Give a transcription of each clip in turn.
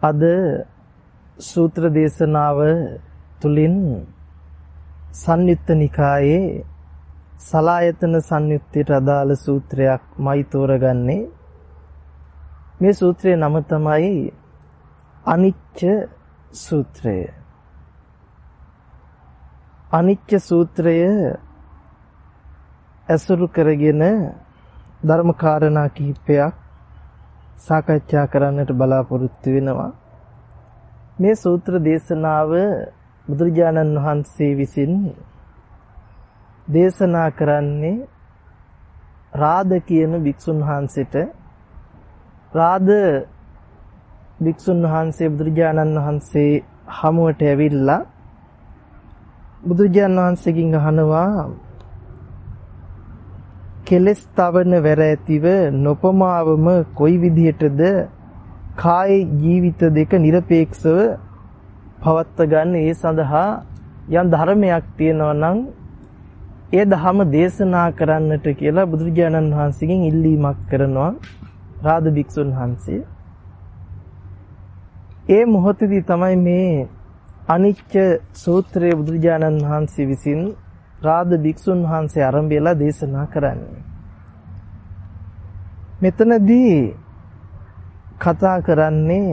අද සූත්‍ර දේශනාව තුලින් සංයුත්ත නිකායේ සලායතන සංයුත්තයට අදාළ සූත්‍රයක් මයි තෝරගන්නේ. මේ සූත්‍රයේ නම තමයි අනිච්ච සූත්‍රය. අනිච්ච සූත්‍රය ඇසුරු කරගෙන ධර්මකාරණා කිහිපයක් සාකච්ඡා කරන්නට බලාපොරොත්තු වෙනවා. මේ සූත්‍ර දේශනාව බුදුරජාණන් වහන්සේ විසින් දේශනා කරන්නේ රාද කියන භික්ෂුන් වහන්සේට රාද භික්ෂුන් වහන්සේ බුදුරජාණන් වහන්සේ හමුවට ඇවිල්ලා බුදුරජාණන් වහන්සේගෙන් අහනවා කෙලස් තවන වැර ඇතිව නොපමාවම කොයි විදිහටද කාය ජීවිත දෙක নিরপেক্ষව පවත්ව ගන්න ඒ සඳහා යම් ධර්මයක් තියෙනවා නම් ඒ ධහම දේශනා කරන්නට කියලා බුදුරජාණන් වහන්සේගෙන් ඉල්ලීමක් කරනවා රාද භික්ෂුන් වහන්සේ. ඒ මොහොතදී තමයි මේ අනිච්ච සූත්‍රය බුදුරජාණන් වහන්සේ විසින් රාද භික්ෂුන් වහන්සේ ආරම්භයලා දේශනා කරන්නේ. මෙතනදී කතා කරන්නේ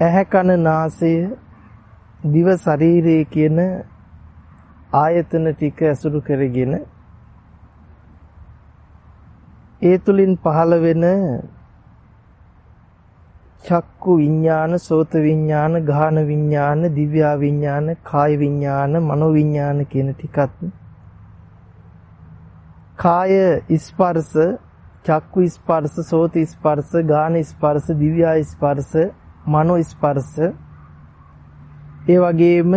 ඇහැ කන නාසය දිව ශරීරය කියන ආයතන ටික ඇසුරු කරගෙන ඒ තුලින් පහළ වෙන චක්කු විඥාන, සෝත විඥාන, ගාහන විඥාන, දිව්‍යා විඥාන, කාය විඥාන, මනෝ විඥාන කියන ටිකත් කාය ස්පර්ශ, චක්කු ස්පර්ශ, සෝත ස්පර්ශ, ගාහන ස්පර්ශ, දිව්‍යා ස්පර්ශ, මනෝ ස්පර්ශ. ඒ වගේම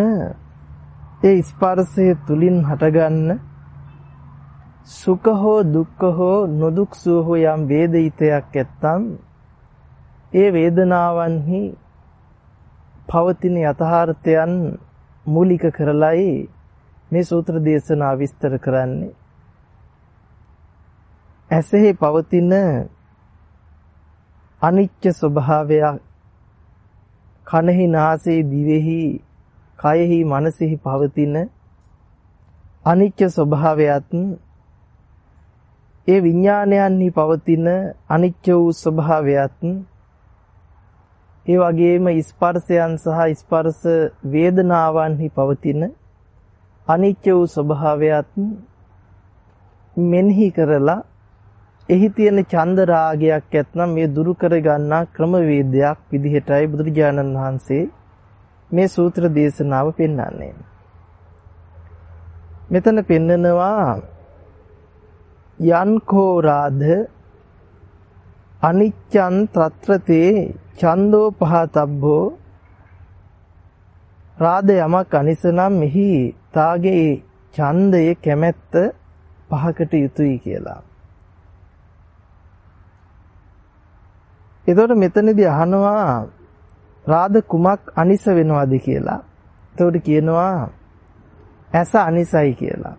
ඒ ස්පර්ශය තුලින් හටගන්න සුඛ හෝ දුක්ඛ හෝ නොදුක් සුව හෝ යම් වේදිතයක් ඇත්තම් ඒ වේදනාවන්හි පවතින යථාර්ථයන් මූලික කරලයි මේ සූත්‍ර දේශනා විස්තර කරන්නේ. ඇසෙහි පවතින අනිත්‍ය ස්වභාවයක් කනෙහි නාසයේ දිවෙහි කයෙහි මනසෙහි පවතින අනිත්‍ය ස්වභාවයත් ඒ විඥානයන්හි පවතින අනිත්‍ය වූ ස්වභාවයත් ඒ වගේම ස්පර්ශයන් සහ ස්පර්ශ වේදනාවන්හි පවතින අනිත්‍ය වූ ස්වභාවයත් මෙනෙහි කරලා එහි තියෙන චන්ද රාගයක් ඇත්නම් මේ දුරු කර ගන්නා ක්‍රමවේදයක් විදිහටයි බුදුරජාණන් වහන්සේ මේ සූත්‍ර දේශනාව පෙන්වන්නේ. මෙතන පෙන්නනවා යන්කෝ රාධ අනිච්ඡන් తත්‍රතේ ඡන්தோ පහතබ්බෝ රාද යමක් අනිසනම් මෙහි තාගේ ඡන්දය කැමැත්ත පහකට යුතුයි කියලා. එතකොට මෙතනදී අහනවා රාද කුමක් අනිස වෙනවද කියලා. එතකොට කියනවා ඇස අනිසයි කියලා.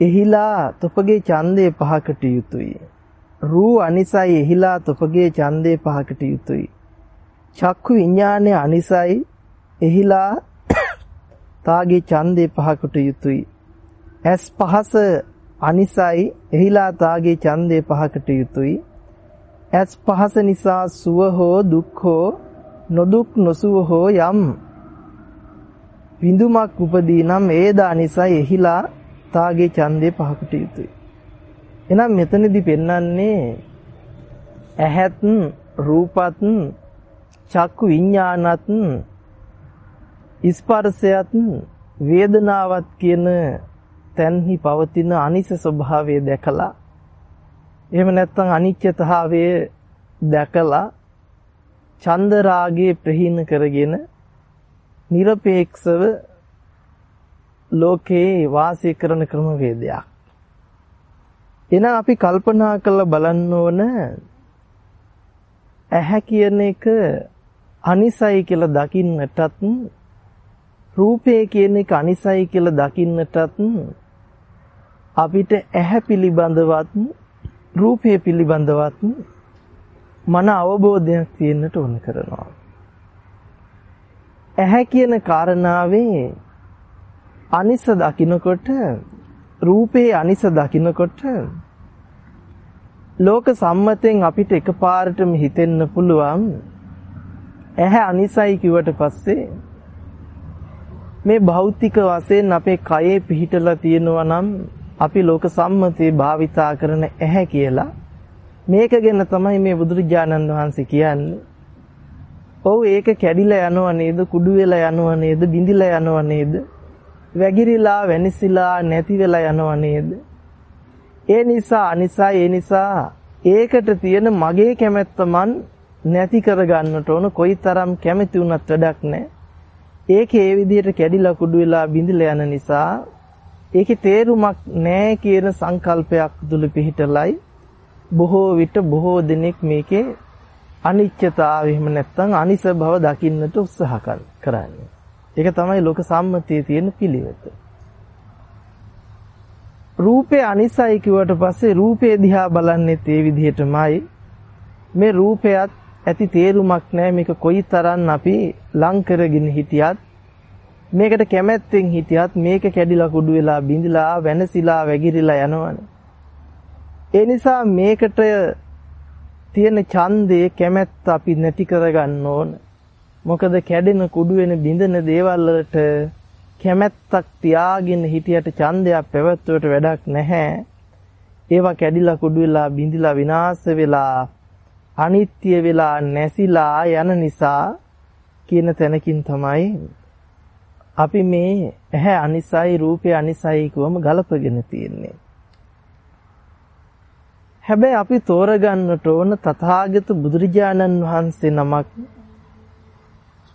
එහිලා තොපගේ ඡන්දේ පහකට යුතුයි. රූ අනිසයි එහිලා තොපගේ ඡන්දේ පහකට යුතුයි. චක්කු විඥානයේ අනිසයි එහිලා තාගේ ඡන්දේ පහකට යුතුයි. ඇස් පහස අනිසයි එහිලා තාගේ ඡන්දේ පහකට යුතුයි. ඇස් පහස නිසා සුව හෝ දුක් හෝ නොදුක් නොසුව හෝ යම් විඳුමක් උපදී නම් ඒ දානිසයි එහිලා තාගේ ඡන්දේ පහකට යුතුයි. එහෙනම් මෙතනදී පෙන්වන්නේ ඇහත් රූපත් චක්කු විඤ්ඤාණත් ස්පර්ශයත් වේදනාවත් කියන තැන්හි පවතින අනිස ස්වභාවය දැකලා එහෙම නැත්නම් අනිත්‍යතාවය දැකලා චන්ද රාගයේ ප්‍රහීන කරගෙන নিরপেক্ষව ලෝකේ වාසය කරන ක්‍රමවේදයක්. එහෙනම් අපි කල්පනා කරලා බලන්න ඕන ඇහැ කියන එක අනිසයි කියලා දකින්නටත් රූපය කියන එක අනිසයි කියලා දකින්නටත් අපිට ඇහැ පිළිබඳවත් රූපය පිළිබඳවත් මන අවබෝධයක් තියෙන්නට ඕන කරනවා. ඇහැ කියන කාරණාවේ අනිස දකින්නකොට රූපේ අනිස දකින්නකොට ලෝක සම්මතෙන් අපිට එකපාරටම හිතෙන්න පුළුවන් ඇහැ අනිසයි කිව්වට පස්සේ මේ භෞතික වශයෙන් අපේ කයේ පිහිටලා තියෙනවා නම් අපි ලෝක සම්මතේ භාවිතා කරන ඇහැ කියලා මේක ගැන තමයි මේ බුදුරජාණන් වහන්සේ කියන්නේ. ඔව් ඒක කැඩිලා යනව නේද? කුඩු වෙලා යනව නේද? බිඳිලා යනව නේද? වැగిරිලා වෙනිසිලා නැති වෙලා යනව නේද? ඒ නිසා අනිසා ඒ නිසා ඒකට තියෙන මගේ කැමැත්ත මන් නැති කරගන්නට ඕන කොයිතරම් කැමති වුණත් වැඩක් නැහැ. ඒක ඒ විදිහට කැඩිලා කුඩු වෙලා බිඳිලා යන නිසා ඒකේ තේරුමක් නැහැ කියන සංකල්පයක් තුල පිහිටලයි බොහෝ විට බොහෝ දෙනෙක් මේකේ අනිත්‍යතාවය එහෙම නැත්නම් අනිස බව දකින්නට උත්සාහ කරන්නේ. ඒක තමයි ලෝක සම්මතියේ තියෙන පිළිවෙත. රූපේ අනිසයි කිව්වට පස්සේ රූපේ දිහා බලන්නේ ඒ විදිහටමයි. මේ රූපයත් ඇති තේරුමක් නැහැ මේක කොයිතරම් අපි ලං කරගෙන හිටියත් මේකට කැමැත්තෙන් හිටියත් මේක කැඩිලා කුඩු වෙලා බිඳිලා වෙනසිලා වැగిරිලා යනවනේ. ඒ නිසා මේකට තියෙන ඡන්දේ කැමැත්ත අපි නැති කරගන්න ඕන. මොකද කැඩෙන කුඩු වෙන බිඳෙන දේවල් වලට කැමැත්තක් තියාගෙන හිටියට ඡන්දයක් පැවැත්වුවට වැඩක් නැහැ. ඒවා කැඩිලා කුඩු වෙලා බිඳිලා විනාශ වෙලා අනිත්‍ය වෙලා නැසිලා යන නිසා කියන තැනකින් තමයි අපි මේ ඇහැ අනිසයි රූපය අනිසයි කොහොම ගලපගෙන තියෙන්නේ. හැබැයි අපි තෝරගන්නට ඕන තථාගත බුදුරජාණන් වහන්සේ නමක්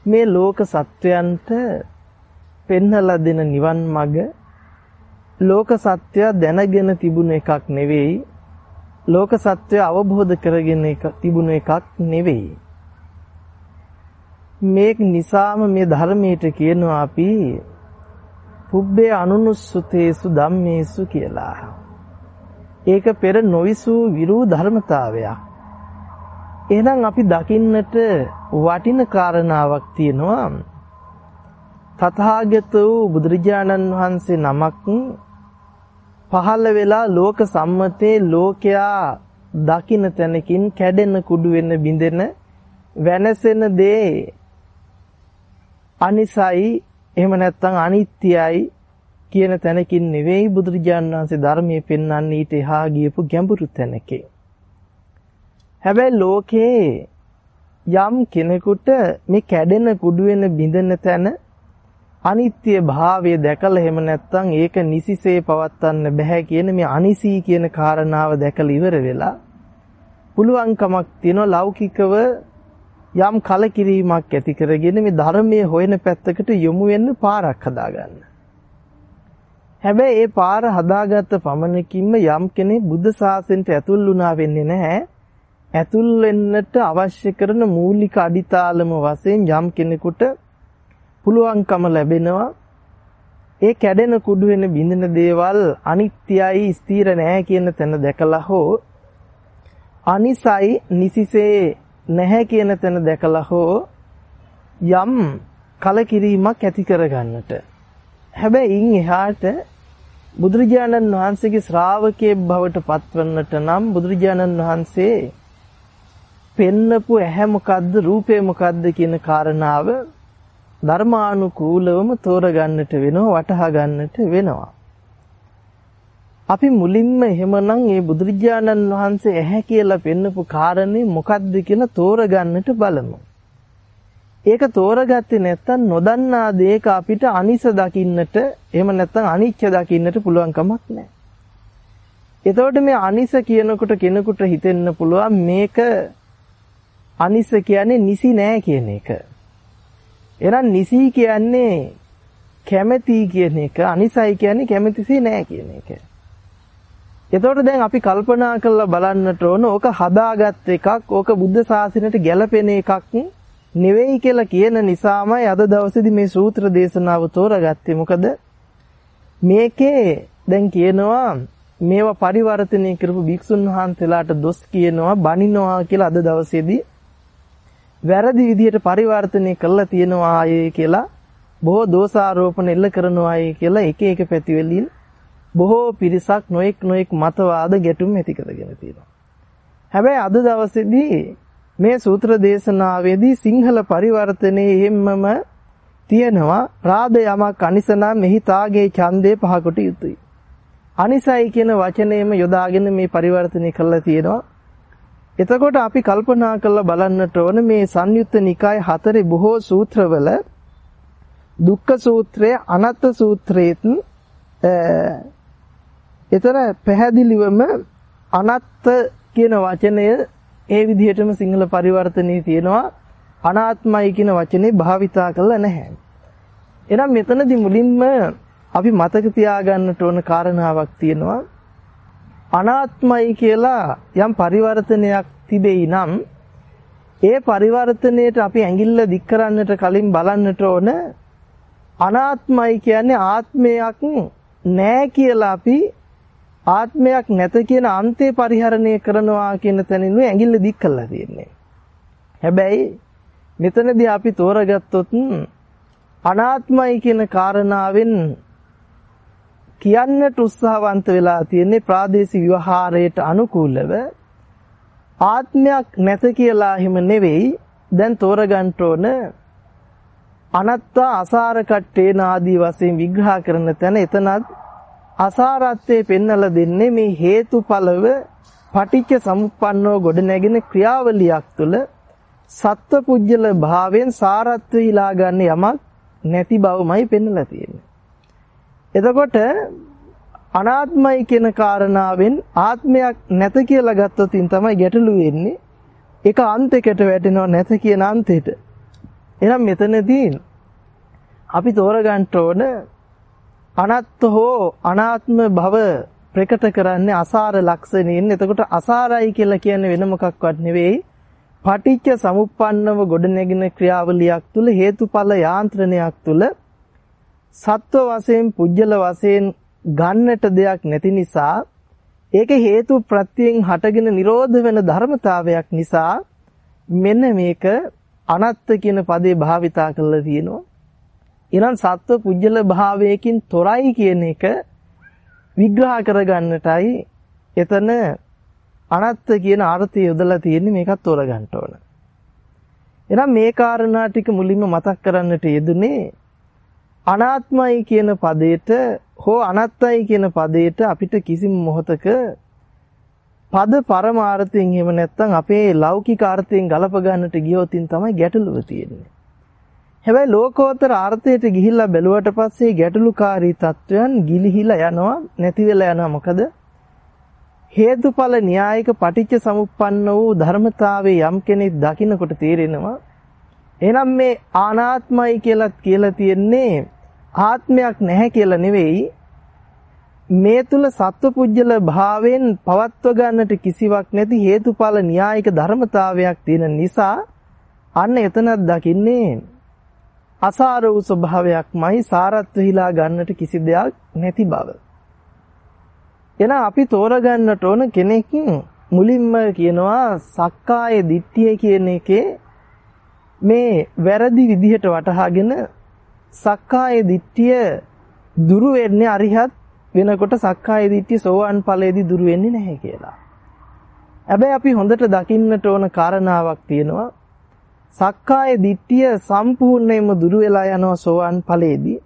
මේ ලෝක සත්වයන්ට පෙන්වලා දෙන නිවන් මඟ ලෝක සත්‍ය දැනගෙන තිබුණ එකක් නෙවෙයි ලෝක සත්‍ය අවබෝධ කරගෙන තිබුණ එකක් නෙවෙයි මේක නිසාම මේ ධර්මයට කියනවා අපි පුබ්බේ අනුනුස්සතේසු ධම්මේසු කියලා. ඒක පෙර නොවිසූ විරූ ධර්මතාවයක්. එහෙනම් අපි දකින්නට වටින කාරණාවක් තියෙනවා. තථාගත වූ බුදුරජාණන් වහන්සේ නමක් පහළ වෙලා ලෝක සම්මතේ ලෝකයා දකින්න තැනකින් කැඩෙන කුඩු වෙන බිඳෙන වෙනසෙන දේ අනිසයි එහෙම නැත්නම් අනිත්‍යයි කියන තැනකින් නෙවෙයි බුදුරජාණන් වහන්සේ ධර්මයේ පෙන්වන්නේ ඊට එහා ගියපු ගැඹුරු තැනකේ. හැබැයි ලෝකේ යම් කෙනෙකුට මේ කැඩෙන කුඩු වෙන බිඳෙන තැන අනිත්‍ය භාවය දැකලා එහෙම නැත්නම් ඒක නිසිසේ පවත්වන්න බෑ කියන මේ අනිසී කියන කාරණාව දැකලා ඉවර වෙලා පුළුවන්කමක් තියෙන ලෞකිකව යම් කලකිරීමක් ඇති කරගෙන මේ ධර්මයේ හොයන පැත්තකට යොමු වෙන්න පාරක් හදාගන්න. හැබැයි ඒ පාර හදාගත්ත පමණකින්ම යම් කෙනෙක් බුද්ධ ශාසනයට ඇතුල් වුණා වෙන්නේ නැහැ. ඇතුල් වෙන්නට අවශ්‍ය කරන මූලික අඩිතාලම වශයෙන් යම් කෙනෙකුට පුළුවන්කම ලැබෙනවා ඒ කැඩෙන කුඩු වෙන බිඳින දේවල් අනිත්‍යයි ස්ථිර නැහැ කියන තැන දැකලා හෝ අනිසයි නිසිසේ නැහැ කියන තැන දැකලා හෝ යම් කලකිරීමක් ඇති කරගන්නට. හැබැයි ඉන් එහාට බුදුරජාණන් වහන්සේගේ ශ්‍රාවකයෙක් බවට පත්වන්නට නම් බුදුරජාණන් වහන්සේ පෙන්නපු ඇහැ මොකද්ද රූපය මොකද්ද කියන කාරණාව ධර්මානුකූලවම තෝරගන්නට වෙනවා වටහා ගන්නට වෙනවා. අපි මුලින්ම එහෙමනම් මේ බුදුරජාණන් වහන්සේ ඇහැ කියලා පෙන්නපු කාරණේ මොකද්ද කියලා තෝරගන්නට බලමු. ඒක තෝරගත්තේ නැත්නම් නොදන්නා දේක අපිට අනිස දකින්නට එහෙම නැත්නම් අනිච්ච දකින්නට පුළුවන් කමක් නැහැ. එතකොට මේ අනිස කියනකොට කෙනෙකුට හිතෙන්න පුළුවන් මේක අනිස කියන්නේ නිසි නෑ කියන එක. එහෙනම් නිසි කියන්නේ කැමැති කියන එක අනිසයි කියන්නේ කැමැතිසි නෑ කියන එක. එතකොට දැන් අපි කල්පනා කරලා බලන්නට ඕන ඕක හදාගත් එකක් ඕක බුද්ධ ශාසනයට ගැළපෙන එකක් නෙවෙයි කියලා කියන නිසාමයි අද දවසේදී මේ සූත්‍ර දේශනාව තෝරගත්තේ. මොකද මේකේ දැන් කියනවා මේවා පරිවර්තනය කරපු භික්ෂුන් වහන්සේලාට දොස් කියනවා බනිනවා කියලා අද දවසේදී වැරදි විදිහට පරිවර්තනය කරලා තියෙනවා ආයේ කියලා බොහෝ දෝෂාරෝපණ එල්ල කරනවායි කියලා එක එක පැතිවලින් බොහෝ පිරිසක් නොඑක් නොඑක් මතවාද ගැටුම් ඇති කරගෙන තියෙනවා. හැබැයි අද දවසේදී මේ සූත්‍ර දේශනාවේදී සිංහල පරිවර්තනයේ එහෙම්මම තියෙනවා රාද යමක් අනිසනා මෙහි තාගේ ඡන්දේ පහකට යුතුයි. අනිසයි කියන වචනයම යොදාගෙන මේ පරිවර්තනය කරලා තියෙනවා. එතකොට අපි කල්පනා කරලා බලන්නට ඕන මේ සංයුත්ත නිකාය හතරේ බොහෝ සූත්‍රවල දුක්ඛ සූත්‍රය අනත්ත සූත්‍රයේත් එතන පැහැදිලිවම අනත්ත කියන වචනය ඒ විදිහටම සිංහල පරිවර්තනයේ තියෙනවා අනාත්මයි කියන වචනේ භාවිතා කරලා නැහැ. එහෙනම් මෙතනදී මුලින්ම අපි මතක තියාගන්නට ඕන කාරණාවක් තියෙනවා. අනාත්මයි කියලා යම් පරිවර්තනයක් තිබෙයි නම් ඒ පරිවර්තනයේට අපි ඇඟිල්ල දික් කරන්නට කලින් බලන්නට ඕන අනාත්මයි කියන්නේ ආත්මයක් නෑ කියලා අපි ආත්මයක් නැත කියන අන්තේ පරිහරණය කරනවා කියන තැනින් ඇඟිල්ල දික් කරලා තියෙන්නේ. හැබැයි මෙතනදී අපි තෝරගත්තොත් අනාත්මයි කියන කාරණාවෙන් කියන්නට උත්සාහවන්ත වෙලා තියෙන්නේ ප්‍රාදේශික ව්‍යවහාරයට අනුකූලව ආත්මයක් නැත කියලා හිම නෙවෙයි දැන් තෝරගන්න ඕන අනත්තා අසාර කට්ටේන ආදී වශයෙන් විග්‍රහ කරන තැන එතනත් අසාරත්වයේ පෙන්නලා දෙන්නේ මේ හේතුඵලව පටිච්ච සමුප්පන්නව ගොඩනැගෙන ක්‍රියාවලියක් තුළ සත්ව පුජ්‍යල භාවයෙන් සාරත්වය හිලා ගන්න යමක් නැති බවමයි පෙන්වලා තියෙන්නේ. එතකොට අනාත්මයි කියන කාරණාවෙන් ආත්මයක් නැත කියලා ගත්තොත් තමයි ගැටලු වෙන්නේ. ඒක අන්තයකට වැටෙනව නැත කියන අන්තයට. එහෙනම් මෙතනදී අපි තෝරගන්න ඕන අනත්ත හෝ අනාත්ම භව ප්‍රකට කරන්නේ අසාර ලක්ෂණයෙන්. එතකොට අසාරයි කියලා කියන්නේ වෙන මොකක්වත් නෙවෙයි. පටිච්ච සමුප්පන්නව ගොඩනැගෙන ක්‍රියාවලියක් තුල හේතුඵල යාන්ත්‍රණයක් තුල සත්ව වශයෙන් පුජ්‍යල වශයෙන් ගන්නට දෙයක් නැති නිසා ඒක හේතු ප්‍රත්‍යයෙන් හටගෙන නිරෝධ වෙන ධර්මතාවයක් නිසා මෙන්න මේක අනත්ත කියන පදේ භාවිතා කරලා තියෙනවා. ඊනම් සත්ව පුජ්‍යල භාවයකින් තොරයි කියන එක විග්‍රහ කරගන්නටයි එතන අනත්ත කියන අර්ථය යොදලා තියෙන්නේ මේකත් තෝරගන්න ඕන. එහෙනම් මේ කාරණා ටික මුලින්ම මතක් කරන්නට යෙදුනේ අනාත්මයි කියන පදයට හෝ අනත්තයි කියන පදයට අපිට කිසිම මොහතක පද පරමාර්ථයෙන් එහෙම නැත්නම් අපේ ලෞකික අර්ථයෙන් ගලප ගන්නට ගියොතින් තමයි ගැටලුව තියෙන්නේ. හැබැයි ලෝකෝත්තර අර්ථයට ගිහිල්ලා බැලුවට පස්සේ ගැටලුකාරී තත්වයන් ගිලිහිලා යනවා නැති වෙලා යනවා මොකද හේතුඵල න්‍යායික පටිච්ච සමුප්පන්න වූ ධර්මතාවයේ යම් කෙනෙක් දකින්නකොට තේරෙනවා එහෙනම් මේ ආනාත්මයි කියලා කියලා තියෙන්නේ ආත්මයක් නැහැ කියලා නෙවෙයි මේ තුල සත්වපුජ්‍යල භාවයෙන් පවත්ව ගන්නට කිසිවක් නැති හේතුඵල න්‍යායික ධර්මතාවයක් තියෙන නිසා අන්න එතනක් දකින්නේ අසාර වූ ස්වභාවයක්මයි සාරත්ව හිලා ගන්නට කිසි දෙයක් නැති බව. එහෙනම් අපි තෝරගන්නට ඕන කෙනෙක් මුලින්ම කියනවා සක්කාය දිට්ඨිය කියන එකේ මේ වැරදි විදිහට වටහාගෙන සක්කාය දිට්ඨිය දුරු වෙන්නේ අරිහත් වෙනකොට සක්කාය දිට්ඨිය සෝවාන් ඵලයේදී දුරු වෙන්නේ නැහැ කියලා. හැබැයි අපි හොඳට දකින්නට ඕන කාරණාවක් තියෙනවා. සක්කාය දිට්ඨිය සම්පූර්ණයෙන්ම දුරු වෙලා යනවා සෝවාන් ඵලයේදී.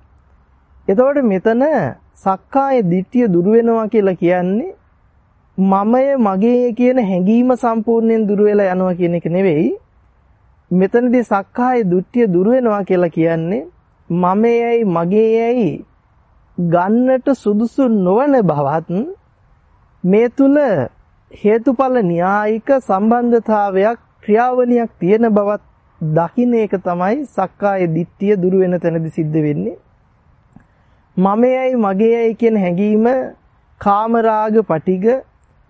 එතකොට මෙතන සක්කාය දිට්ඨිය දුරු වෙනවා කියලා කියන්නේ මමය මගේ කියන හැඟීම සම්පූර්ණයෙන් දුරු වෙලා යනවා කියන එක නෙවෙයි. මෙතනදී සක්කාය දිට්ඨිය දුරු වෙනවා කියලා කියන්නේ මමයයි මගේයයි ගන්නට සුදුසු නොවන බවත් මේ තුල හේතුඵල න්‍යායික සම්බන්ධතාවයක් ක්‍රියාවලියක් තියෙන බවත් දකින්න එක තමයි සක්කාය දිට්ඨිය දුරු වෙන තැනදී සිද්ධ වෙන්නේ. මමයයි මගේයයි කියන හැඟීම කාම රාග පටිග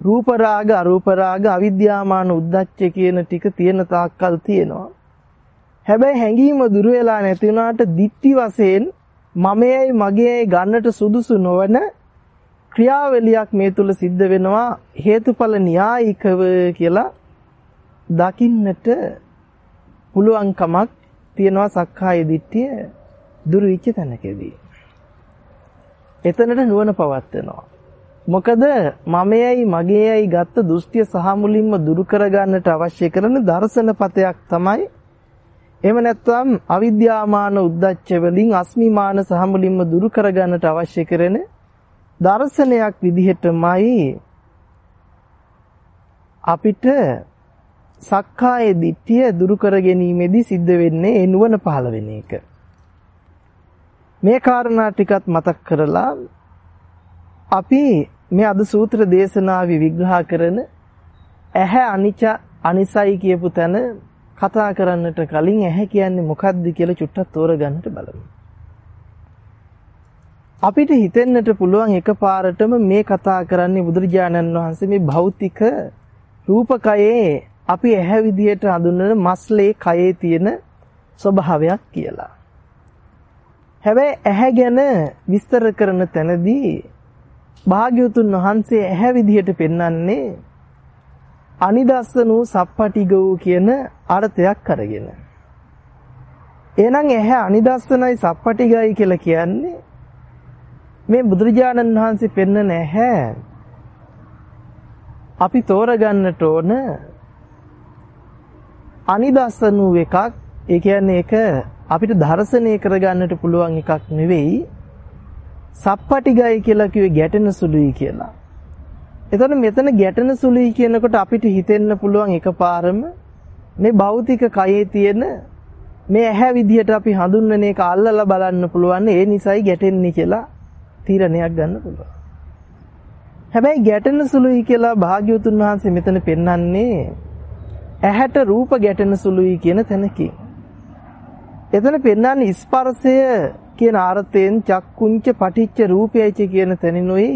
රූප රාග අරූප රාග අවිද්‍යාමාන උද්දච්ච කියන ටික තියෙන තාක්කල් තියෙනවා. හැබැයි හැඟීම දුර වෙලා නැති වුණාට දික්ටි වශයෙන් මමයයි මගේයයි ගන්නට සුදුසු නොවන ක්‍රියාවලියක් මේ තුල සිද්ධ වෙනවා හේතුඵල න්‍යායිකව කියලා දකින්නට පුළුවන්කමක් තියෙනවා සක්කාය දිට්ඨිය දුරු වෙච්ච තැනකදී. එතනට නුවණ පවත්නවා. මොකද මමයයි මගේයයි ගත්ත දෘෂ්ටිය සහ මුලින්ම දුරු කරගන්නට අවශ්‍ය කරන දර්ශනපතයක් තමයි එහෙම නැත්නම් අවිද්‍යාමාන උද්දච්ච වලින් අස්මිමාන සහ මුලින්ම දුරු කරගන්නට අවශ්‍ය කරන දර්ශනයක් විදිහටමයි අපිට සක්කාය දිට්ඨිය දුරු කර ගැනීමේදී සිද්ධ වෙන්නේ ඒ නුවණ පහළ වෙන එක. මේ කාරණා ටිකත් මතක් කරලා අපි මේ අද සූත්‍ර දේශනාවේ විග්‍රහ කරන ඇහැ අනිච අනිසයි කියපු තැන කතා කරන්නට කලින් ඇහැ කියන්නේ මොකක්ද කියලා චුට්ටක් තෝරගන්නට බලමු. අපිට හිතෙන්නට පුළුවන් එකපාරටම මේ කතා කරන්නේ බුදුරජාණන් වහන්සේ මේ භෞතික රූපකයේ අපි ඇහැ විදියට හඳුන්වන මස්ලේ කයේ තියෙන ස්වභාවයක් කියලා. හැබැයි ඇහැ ගැන විස්තර කරන තැනදී භාග්‍යවතුන් වහන්සේ ඇහැ විදිහට පෙන්වන්නේ අනිදස්සනු සප්පටිගෝ කියන අර්ථයක් අරගෙන. එහෙනම් ඇහැ අනිදස්සනයි සප්පටිගයි කියලා කියන්නේ මේ බුදුරජාණන් වහන්සේ පෙන්වන ඇහැ අපි තෝරගන්නට ඕන අනිදස්සනු එකක් ඒ කියන්නේ ඒක අපිට දර්ශනය කරගන්නට පුළුවන් එකක් නෙවෙයි සප්පටිගයි කියලා කිව්වේ ගැටෙන සුළුයි කියලා. එතකොට මෙතන ගැටෙන සුළුයි කියනකොට අපිට හිතෙන්න පුළුවන් එකපාරම මේ භෞතික කයේ තියෙන මේ ඇහැ විදිහට අපි හඳුන්වන එක අල්ලලා බලන්න පුළුවන් ඒ නිසයි ගැටෙන්නේ කියලා තීරණයක් ගන්න පුළුවන්. හැබැයි ගැටෙන සුළුයි කියලා භාග්‍යවතුන් වහන්සේ මෙතන පෙන්වන්නේ ඇහැට රූප ගැටෙන සුළුයි කියන තැනකින්. එතන පෙන්වන්නේ ස්පර්ශය කියන අර්ථයෙන් චක්කුංච පටිච්ච රූපයයි කියන තැනිනුයි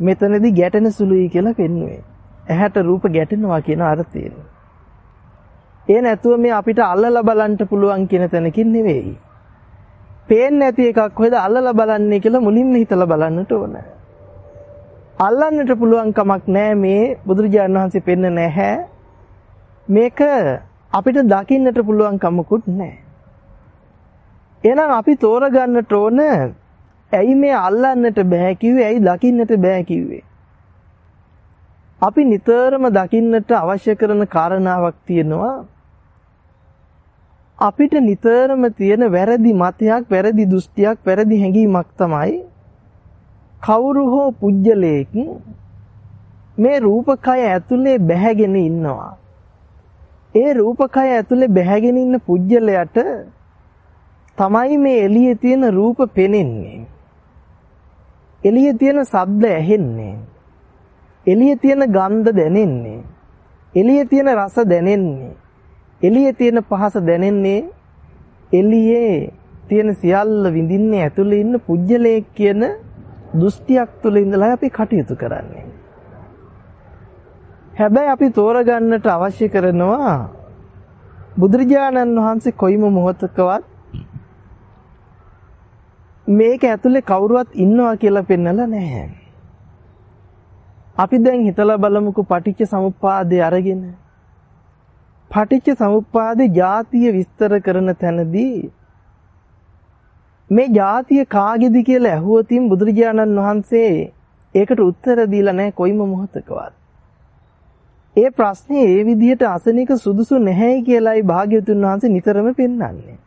මෙතනදී ගැටෙන සුළුයි කියලා පෙන්වුවේ. ඇහැට රූප ගැටෙනවා කියන අර්ථයෙන්. ඒ නැතුව මේ අපිට අල්ලලා බලන්න පුළුවන් කියන තැනකින් නෙවෙයි. පේන්නේ නැති එකක් හොයද අල්ලලා බලන්නේ කියලා මුලින්ම හිතලා බලන්නට ඕන. අල්ලන්නට පුළුවන් කමක් නැහැ මේ බුදුරජාණන් වහන්සේ පෙන්න නැහැ. මේක අපිට දකින්නට පුළුවන් කමකුත් නැහැ. එහෙනම් අපි තෝරගන්නට ඕන ඇයි මේ අල්ලන්නට බෑ කිව්වේ? ඇයි දකින්නට බෑ කිව්වේ? අපි නිතරම දකින්නට අවශ්‍ය කරන කාරණාවක් තියෙනවා. අපිට නිතරම තියෙන වැරදි මතයක් වැරදි දෘෂ්ටියක් වැරදි හැඟීමක් තමයි කවුරු හෝ පුජ්‍යලයක මේ රූපකය ඇතුලේ බැහැගෙන ඉන්නවා. ඒ රූපකය ඇතුලේ බැහැගෙන ඉන්න පුජ්‍යලයට තමයි මේ එළියේ තියෙන රූප පෙනෙන්නේ. එළියේ තියෙන ශබ්ද ඇහෙන්නේ. එළියේ තියෙන ගන්ධ දැනෙන්නේ. එළියේ තියෙන රස දැනෙන්නේ. එළියේ තියෙන පහස දැනෙන්නේ. එළියේ තියෙන සියල්ල විඳින්නේ ඇතුලේ ඉන්න පුජ්‍යලයක් කියන දෘෂ්ටියක් තුළ ඉඳලා අපි කටයුතු කරන්නේ. හැබැයි අපි තෝරගන්නට අවශ්‍ය කරනවා බුදුරජාණන් වහන්සේ කොයිම මොහොතකවත් මේක ඇතුලේ කවුරුවත් ඉන්නවා කියලා පෙන්නලා නැහැ. අපි දැන් හිතලා බලමුකෝ පටිච්ච සමුප්පාදේ අරගෙන. පටිච්ච සමුප්පාදේ ಜಾතිය විස්තර කරන තැනදී මේ ಜಾතිය කාගේද කියලා ඇහුවොතින් බුදුරජාණන් වහන්සේ ඒකට උත්තර දීලා නැහැ කොයිම මොහොතකවත්. ඒ ප්‍රශ්නේ ඒ විදිහට අසනික සුදුසු නැහැයි කියලායි භාග්‍යවතුන් වහන්සේ නිතරම පෙන්වන්නේ.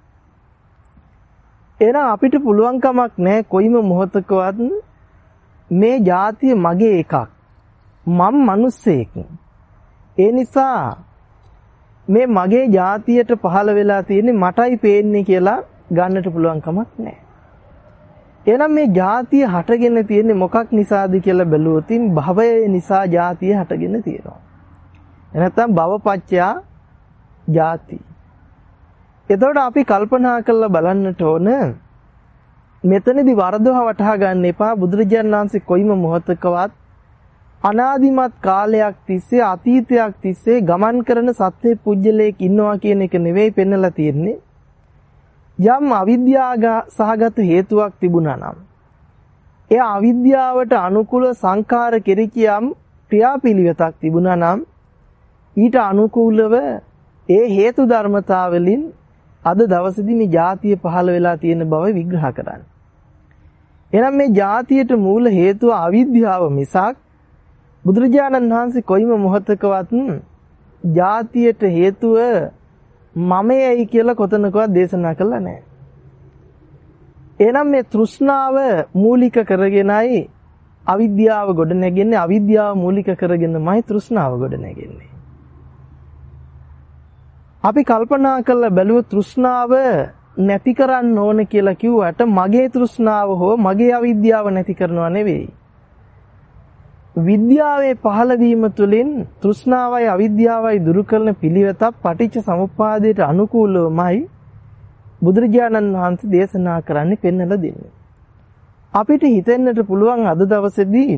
එහෙනම් අපිට පුළුවන් කමක් නැහැ කොයිම මොහොතකවත් මේ જાතිය මගේ එකක්. මම මිනිස්සෙක්. ඒ නිසා මේ මගේ જાතියට පහළ වෙලා තියෙන්නේ මටයි පේන්නේ කියලා ගන්නට පුළුවන් කමක් නැහැ. එහෙනම් මේ ජාතිය හටගෙන තියෙන්නේ මොකක් නිසාද කියලා බැලුවොත් භවය නිසා ජාතිය හටගෙන තියෙනවා. එනත්තම් භවපච්චයා ජාති. එතකොට අපි කල්පනා කරලා බලන්නට ඕන මෙතනදී වරදව වටහා ගන්න එපා. බුදුරජාණන් වහන්සේ කොයිම මොහතකවත් අනාදිමත් කාලයක් තිස්සේ අතීතයක් තිස්සේ ගමන් කරන සත්‍ය පුජ්‍යලයක් ඉන්නවා කියන එක නෙවෙයි පෙන්වලා තියෙන්නේ. යම් අවිද්‍යාව සහගත හේතුවක් තිබුණා නම් ඒ අවිද්‍යාවට අනුකූල සංකාර කෙරිකියම් ක්‍රියාපිළිවෙතක් තිබුණා නම් ඊට අනුකූලව ඒ හේතු ධර්මතාවලින් අද දවසේදී මේ ජාතිය පහළ වෙලා තියෙන බව විග්‍රහ කරන්නේ. එහෙනම් මේ ජාතියට මූල හේතුව අවිද්‍යාව මිසක් බුදුරජාණන් වහන්සේ කොයිම මොහොතකවත් ජාතියට හේතුව මමයි කියලා කොතනකවත් දේශනා කළා නැහැ. එහෙනම් මේ තෘෂ්ණාව මූලික කරගෙනයි අවිද්‍යාව ගොඩ නැගෙන්නේ අවිද්‍යාව මූලික කරගෙනමයි තෘෂ්ණාව ගොඩ නැගෙන්නේ. අපි කල්පනා කරලා බැලුවොත් තෘෂ්ණාව නැති කරන්න ඕන කියලා කිව්වට මගේ තෘෂ්ණාව හෝ මගේ අවිද්‍යාව නැති කරනවා නෙවෙයි. විද්‍යාවේ පහළ වීම තුළින් තෘෂ්ණාවයි අවිද්‍යාවයි දුරු කරන පිළිවෙතක් පටිච්ච සමුප්පාදයට අනුකූලවමයි බුදුරජාණන් වහන්සේ දේශනා කරන්නේ පෙන්වලා දෙන්නේ. අපිට හිතෙන්නට පුළුවන් අද දවසේදී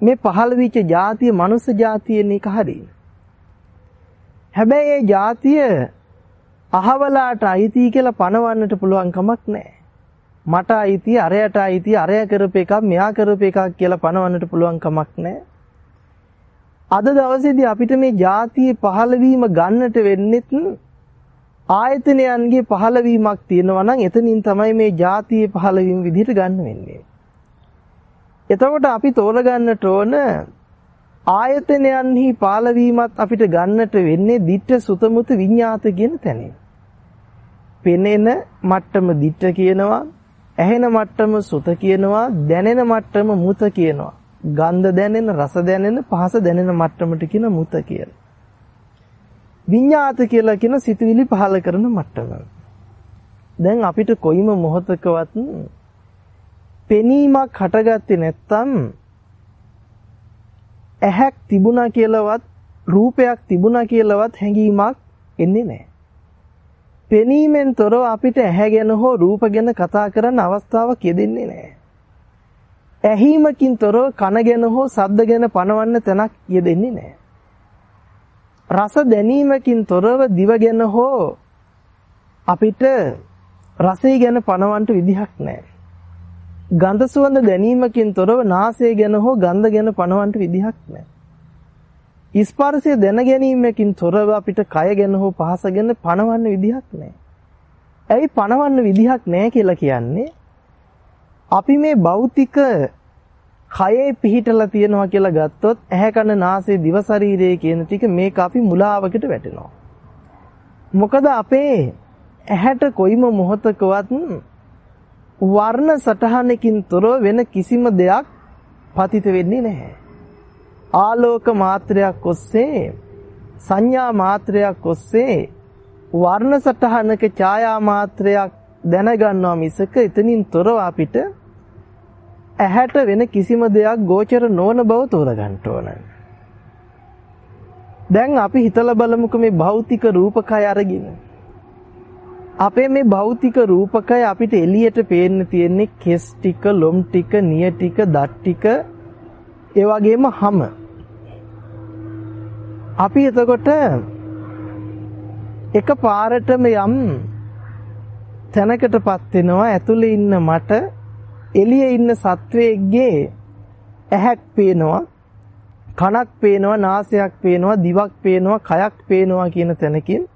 මේ පහළ වෙච්ච જાතිය මනුස්ස જાතියන එක හරියි. හැබැයි ඒ જાතිය අහවලාට අයිති කියලා පනවන්නට පුළුවන් කමක් නැහැ. මට අයිති, අරයට අයිති, අරය කරපු එකක්, මෙයා කරපු එකක් කියලා පනවන්නට පුළුවන් කමක් නැහැ. අද දවසේදී අපිට මේ જાතිය පහළවීම ගන්නට වෙන්නෙත් ආයතනයන්ගේ පහළවීමක් තියෙනවා නම් එතනින් තමයි මේ જાතිය පහළවීම විදිහට ගන්න වෙන්නේ. එතකොට අපි තෝරගන්නට ඕන ආයතනයන්හි පාලවීමත් අපිට ගන්නට වෙන්නේ ditta සුතමුත විඤ්ඤාත කියන තැනින්. පෙනෙන මට්ටම ditta කියනවා, ඇහෙන මට්ටම සුත කියනවා, දැනෙන මට්ටම මුත කියනවා. ගන්ධ දැනෙන, රස දැනෙන, පහස දැනෙන මට්ටමට කියන මුත කියලා. විඤ්ඤාත කියලා කියන සිතුවිලි පහල කරන මට්ටම. දැන් අපිට කොයිම මොහතකවත් පෙනීමක් හටගත්තේ නැත්තම් ඇහැක් තිබුණා කියලාවත් රූපයක් තිබුණා කියලාවත් හැඟීමක් එන්නේ නැහැ. පෙනීමෙන් තොරව අපිට ඇහැ ගැන හෝ රූප ගැන කතා කරන්න අවස්ථාවක් යෙදෙන්නේ නැහැ. ඇහිමකින් තොරව කන ගැන හෝ ශබ්ද ගැන පනවන්න තැනක් යෙදෙන්නේ නැහැ. රස දැනීමකින් තොරව දිව ගැන හෝ අපිට රසය ගැන පනවන්න විදිහක් නැහැ. ගන්ධ සුවඳ දැනීමකින් තොරව නාසය ගැන හෝ ගන්ධ ගැන පණවන්න විදිහක් නැහැ. ස්පර්ශය දැන ගැනීමකින් තොරව අපිට කය ගැන හෝ පහස ගැන පණවන්න විදිහක් නැහැ. ඇයි පණවන්න විදිහක් නැහැ කියලා කියන්නේ? අපි මේ භෞතික කයේ පිහිටලා තියෙනවා කියලා ගත්තොත් ඇහැ කන නාසය දිව ශරීරය කියන ටික මේක අපි මුලාවකට වැටෙනවා. මොකද අපේ ඇහැට කොයිම මොහතකවත් වර්ණ සටහනකින් තොරව වෙන කිසිම දෙයක් පතිත වෙන්නේ නැහැ. ආලෝක මාත්‍රයක් ඔස්සේ සංඥා මාත්‍රයක් ඔස්සේ වර්ණ සටහනක ඡායා මාත්‍රයක් දැනගන්නවා මිසක එතනින් තොරව අපිට ඇහැට වෙන කිසිම දෙයක් ගෝචර නොවන බව තෝරගන්න ඕන. දැන් අපි හිතලා බලමුකෝ මේ භෞතික රූපකය අරගෙන අපේ මේ භෞතික රූපකය අපිට එළියට පේන්න තියෙන්නේ කෙස් ටික, ලොම් ටික, නිය ටික, දත් ටික, ඒ වගේම හම. අපි එතකොට එක පාරටම යම් තැනකටපත් වෙනවා ඇතුලේ ඉන්න මට එළියේ ඉන්න සත්වයේගේ ඇහැක් පේනවා කනක් පේනවා නාසයක් පේනවා දිවක් පේනවා කයක් පේනවා කියන තැනකින්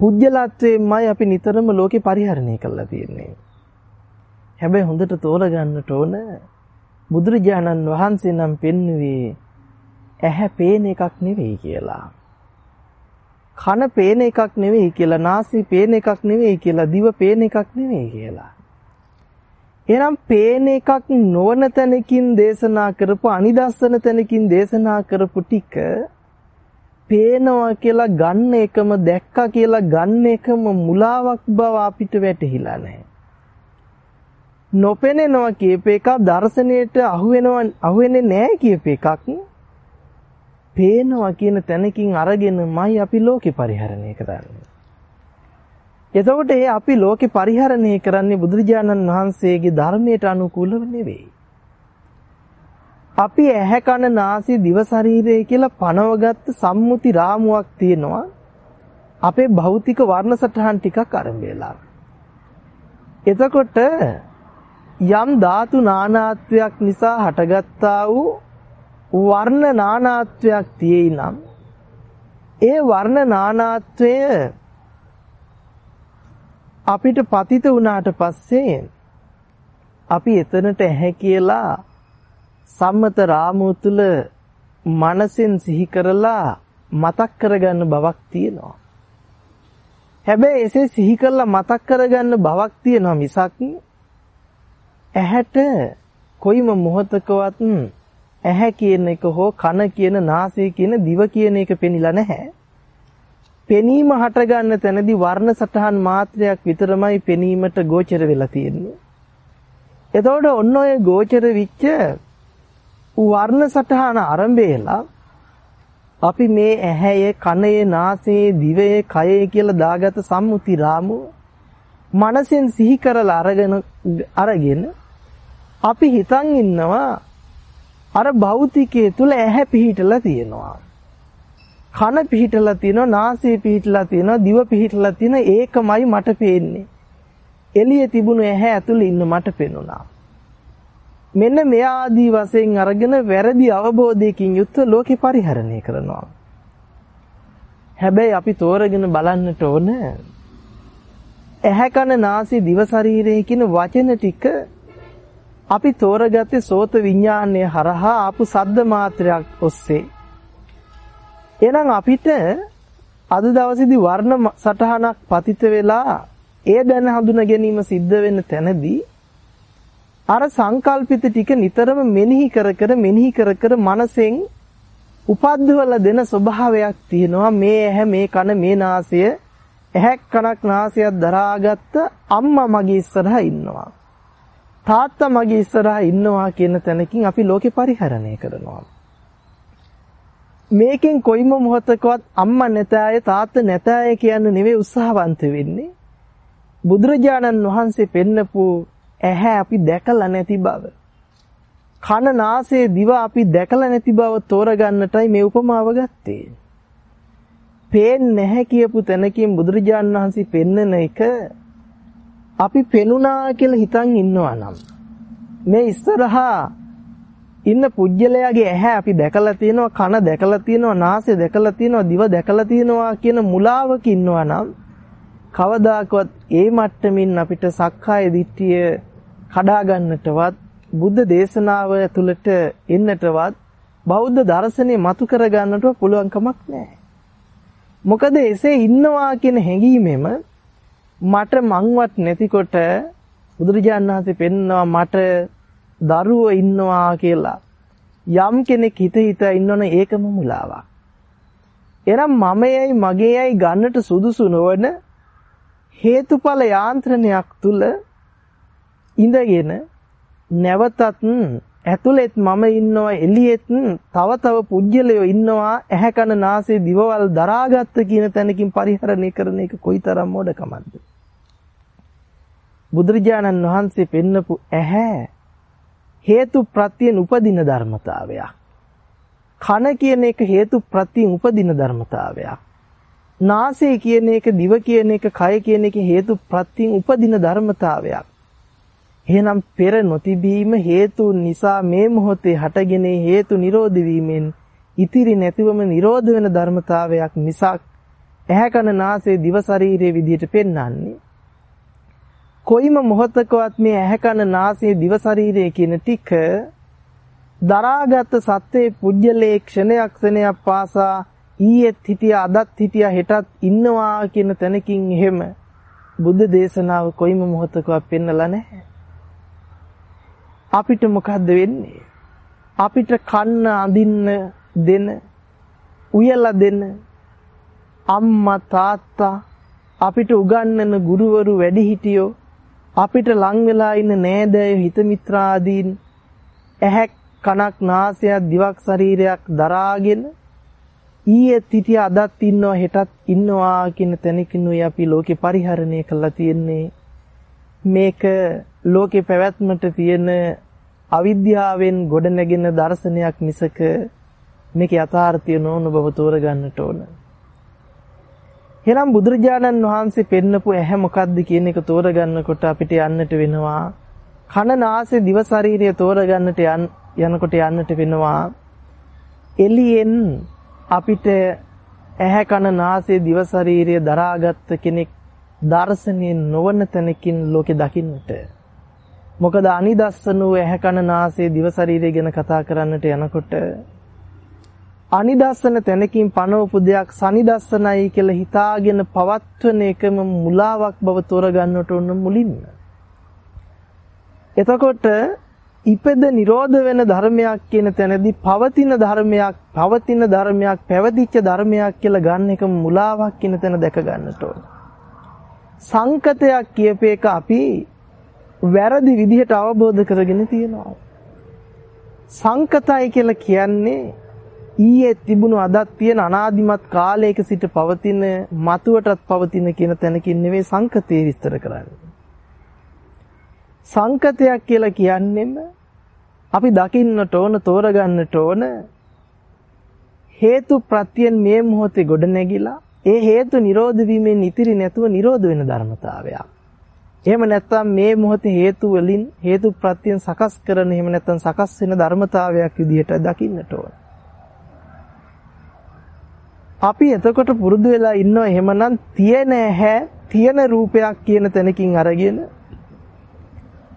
පුජ්‍යලත්වයෙන්මයි අපි නිතරම ලෝකේ පරිහරණය කරලා තියෙන්නේ. හැබැයි හොඳට තෝරගන්නට ඕන බුදුරජාණන් වහන්සේ නම් පෙන්වුවේ ඇහැ පේන එකක් නෙවෙයි කියලා. කන පේන එකක් නෙවෙයි කියලා, නාසය පේන එකක් නෙවෙයි කියලා, දිව පේන එකක් නෙවෙයි කියලා. එහෙනම් පේන එකක් නොවන තැනකින් දේශනා කරපු අනිදස්සන තැනකින් දේශනා කරපු ටික පේනවා කියලා ගන්න එකම දැක්කා කියලා ගන්න එකම මුලාවක් බව අපිට වැටහිලා නැහැ. නොපෙනෙනවා කියප එකක් දර්ශනයට අහු වෙනව අහු වෙන්නේ නැහැ කියප එකක් පේනවා කියන තැනකින් අරගෙනමයි අපි ලෝකේ පරිහරණය කරන්නේ. එතකොට ඒ අපි ලෝකේ පරිහරණය කරන්නේ බුදුරජාණන් වහන්සේගේ ධර්මයට අනුකූලව නෙවෙයි. අපි ඇහැ කන නාසය දිව ශරීරය කියලා පනවගත්ත සම්මුති රාමුවක් තියෙනවා. අපේ භෞතික වර්ණ සටහන් ටිකක් අරඹේලා. එතකොට යම් ධාතු නානාත්වයක් නිසා හටගත්තා වූ වර්ණ නානාත්වයක් තියෙයි නම් ඒ වර්ණ නානාත්වය අපිට පතිත වුණාට පස්සේ අපි එතනට ඇහැ කියලා සම්මත රාමුව තුල මනසෙන් සිහි කරලා මතක් කරගන්න බවක් තියෙනවා. හැබැයි එසේ සිහි කරලා මතක් කරගන්න බවක් තියෙනවා මිසක් ඇහැට කොයිම මොහතකවත් ඇහැ කියන එක හෝ කන කියන නාසය කියන දිව කියන එක පෙනිලා නැහැ. පෙනීම හටගන්න තැනදී වර්ණ සටහන් මාත්‍රයක් විතරමයි පෙනීමට ගෝචර වෙලා තියෙන්නේ. එතකොට ඔන්න ඔය ගෝචර විච්ච වර්ණ සටහන ආරම්භයලා අපි මේ ඇහැය කනයේ නාසයේ දිවයේ කයේ කියලා දාගත සම්මුති රාමුව මනසෙන් සිහි කරලා අරගෙන අරගෙන අපි හිතන් ඉන්නවා අර භෞතිකයේ තුල ඇහැ පිහිටලා තියෙනවා. කන පිහිටලා තියෙනවා නාසය පිහිටලා තියෙනවා දිව පිහිටලා තියෙන ඒකමයි මට පේන්නේ. එළියේ තිබුණු ඇහැ ඇතුළේ ඉන්න මට පෙනුණා. මෙන්න මේ ආදී වශයෙන් අරගෙන වැරදි අවබෝධයකින් යුක්ත ලෝකේ පරිහරණය කරනවා. හැබැයි අපි තෝරගෙන බලන්නට ඕන ඇහැ කන නාසය දිව ශරීරය කියන වචන ටික අපි තෝරගත්තේ සෝත විඥානය හරහා ආපු සද්ද මාත්‍රයක් ඔස්සේ. එහෙනම් අපිට අද දවසේදී වර්ණ සටහනක් පතිත වෙලා ඒ දැන හඳුන ගැනීම සිද්ධ වෙන තැනදී අර සංකල්පිත ටික නිතරම මෙනෙහි කර කර මෙනෙහි කර කර මනසෙන් උපද්දවල දෙන ස්වභාවයක් තියෙනවා. මේ ඇහැ මේ කන මේ නාසය. ඇහැක් කනක් නාසයක් දරාගත්ත අම්මා මගේ ඉස්සරහා ඉන්නවා. තාත්තා මගේ ඉස්සරහා ඉන්නවා කියන තැනකින් අපි ලෝකේ පරිහරණය කරනවා. මේකෙන් කොයිම මොහොතකවත් අම්මා නැතය තාත්තා නැතය කියන නෙවෙයි උත්සාහවන්ත වෙන්නේ. බුදුරජාණන් වහන්සේ පෙන්නපු ඇහැ අපි දැකලා නැති බව. කන නාසය දිව අපි දැකලා නැති බව තෝරගන්නටයි මේ උපමාව ගත්තේ. පේන්නේ නැහැ කියපු තැනකින් බුදුරජාණන් වහන්සේ පෙන්නන එක අපි පෙනුණා කියලා හිතන් ඉන්නවා නම් මේ ඉස්සරහා ඉන්න පුජ්‍යලයාගේ ඇහැ අපි දැකලා තියෙනවා කන දැකලා තියෙනවා නාසය දැකලා තියෙනවා දිව දැකලා තියෙනවා කියන මුලාවක ඉන්නවා නම් කවදාකවත් ඒ මට්ටමින් අපිට සක්කාය දිට්ඨිය කඩා ගන්නටවත් බුද්ධ දේශනාව ඇතුළට එන්නටවත් බෞද්ධ දර්ශනය මතු කර ගන්නට පුළුවන් කමක් නැහැ. මොකද එසේ ඉන්නවා කියන හැඟීමෙම මට මංවත් නැතිකොට බුදුරජාණන් වහන්සේ පෙන්නවා මට දරුවෝ ඉන්නවා කියලා. යම් කෙනෙක් හිත හිත ඉන්නවනේ ඒකම මුලාවක්. එනම් මමයයි මගේයයි ගන්නට සුදුසු නොවන හේතුඵල යාන්ත්‍රණයක් තුල ඉඳගෙන නැවතත් ඇතුළෙත් මම ඉන්නවා එළියෙත් තව තව පුජ්‍යලයෝ ඉන්නවා ඇහැ කන නාසය දිවවල් දරාගත්ත කියන තැනකින් පරිහරණය කරන එක කොයිතරම් මොඩකමක්ද? බුදුරජාණන් වහන්සේ පෙන්නපු ඇහැ හේතු ප්‍රත්‍යයෙන් උපදින ධර්මතාවයක්. කන කියන එක හේතු ප්‍රත්‍යයෙන් උපදින ධර්මතාවයක්. නාසය කියන එක දිව කියන එක කය කියන එක හේතු ප්‍රත්‍යයෙන් උපදින ධර්මතාවයක්. එහෙනම් පෙර නොතිබීම හේතු නිසා මේ මොහොතේ හටගෙන හේතු නිරෝධ වීමෙන් ඉතිරි නැතිවම නිරෝධ වෙන ධර්මතාවයක් මිසක් ඇහැ කන නාසය දිව ශරීරයේ විදිහට පෙන්වන්නේ. කොයිම මොහොතකවත් මේ ඇහැ කන නාසය දිව ශරීරය කියන ටික දරාගත් සත්‍යයේ පුජ්‍යලේ ක්ෂණයක් ක්ෂණයක් පාසා ඊයේත් හිටියා අදත් හිටියා හෙටත් ඉන්නවා කියන තැනකින් එහෙම බුද්ධ දේශනාව කොයිම මොහොතකවත් පෙන්නලා නැහැ. අපිට මොකද්ද වෙන්නේ? අපිට කන්න අඳින්න දෙන උයලා දෙන අම්මා තාත්තා අපිට උගන්වන ගුරුවරු වැඩිහිටියෝ අපිට ලං වෙලා ඉන්න නෑදෑය හිත මිත්‍රාදීන් ඇහැක් කනක් නාසයක් දිවක් ශරීරයක් දරාගෙන ඊයේ තිටිය අදත් ඉන්නවා හෙටත් ඉන්නවා කියන තැනකිනුයි අපි ලෝකේ පරිහරණය කරලා තියෙන්නේ මේක ලෝකේ පැවැත්මට තියෙන අවිද්‍යාවෙන් ගොඩනැගෙන දර්ශනයක් මිසක මේක යථාර්ථය නොවන බව තෝරගන්නට ඕන. එහෙනම් බුදුරජාණන් වහන්සේ පෙන්නපු ඇහැ මොකද්ද කියන එක තෝරගන්නකොට අපිට යන්නට වෙනවා කන නාසය දිව ශරීරය තෝරගන්නට යනකොට යන්නට වෙනවා එළියෙන් අපිට ඇහැ කන නාසය දිව ශරීරය දරාගත් කෙනෙක් දර්ශනීය නොවන තැනකින් ලෝකෙ දකින්නට මොකද අනිදස්සන වූ ඇහැ කන නාසය දිව ශරීරය ගැන කතා කරන්නට යනකොට අනිදස්සන තැනකින් පනවපු දෙයක් සනිදස්සනයි කියලා හිතාගෙන පවත්වන එකම මුලාවක් බව තෝරගන්නට ඕන මුලින්ම. එතකොට ඉපද නිරෝධ වෙන ධර්මයක් කියන තැනදී පවතින ධර්මයක් පවතින ධර්මයක් පැවතිච්ච ධර්මයක් කියලා ගන්න එක මුලාවක් කියන තැන දැක ගන්නට ඕන. සංකතයක් කියපේක අපි වැරදි විදිහට අවබෝධ කරගෙන තියෙනවා. සංකතයි කියලා කියන්නේ ඊයේ තිබුණු අදත් තියෙන අනාදිමත් කාලයක සිට පවතින මතුවටත් පවතින කියන තැනකින් නෙවෙයි සංකතේ විස්තර කරන්නේ. සංකතයක් කියලා කියන්නේම අපි දකින්නට ඕන තෝරගන්නට ඕන හේතු ප්‍රත්‍යයෙන් මේ මොහොතේ ගොඩ නැගිලා ඒ හේතු නිරෝධ වීමෙන් ඉතිරි නැතුව නිරෝධ වෙන ධර්මතාවයක්. එහෙම නැත්නම් මේ මොහොතේ හේතු වලින් හේතු ප්‍රත්‍යයෙන් සකස් කරන එහෙම නැත්නම් සකස් වෙන ධර්මතාවයක් විදිහට දකින්නට ඕන. අපි එතකොට පුරුදු වෙලා ඉන්නව එහෙමනම් තියෙන හැ තියෙන රූපයක් කියන තැනකින් අරගෙන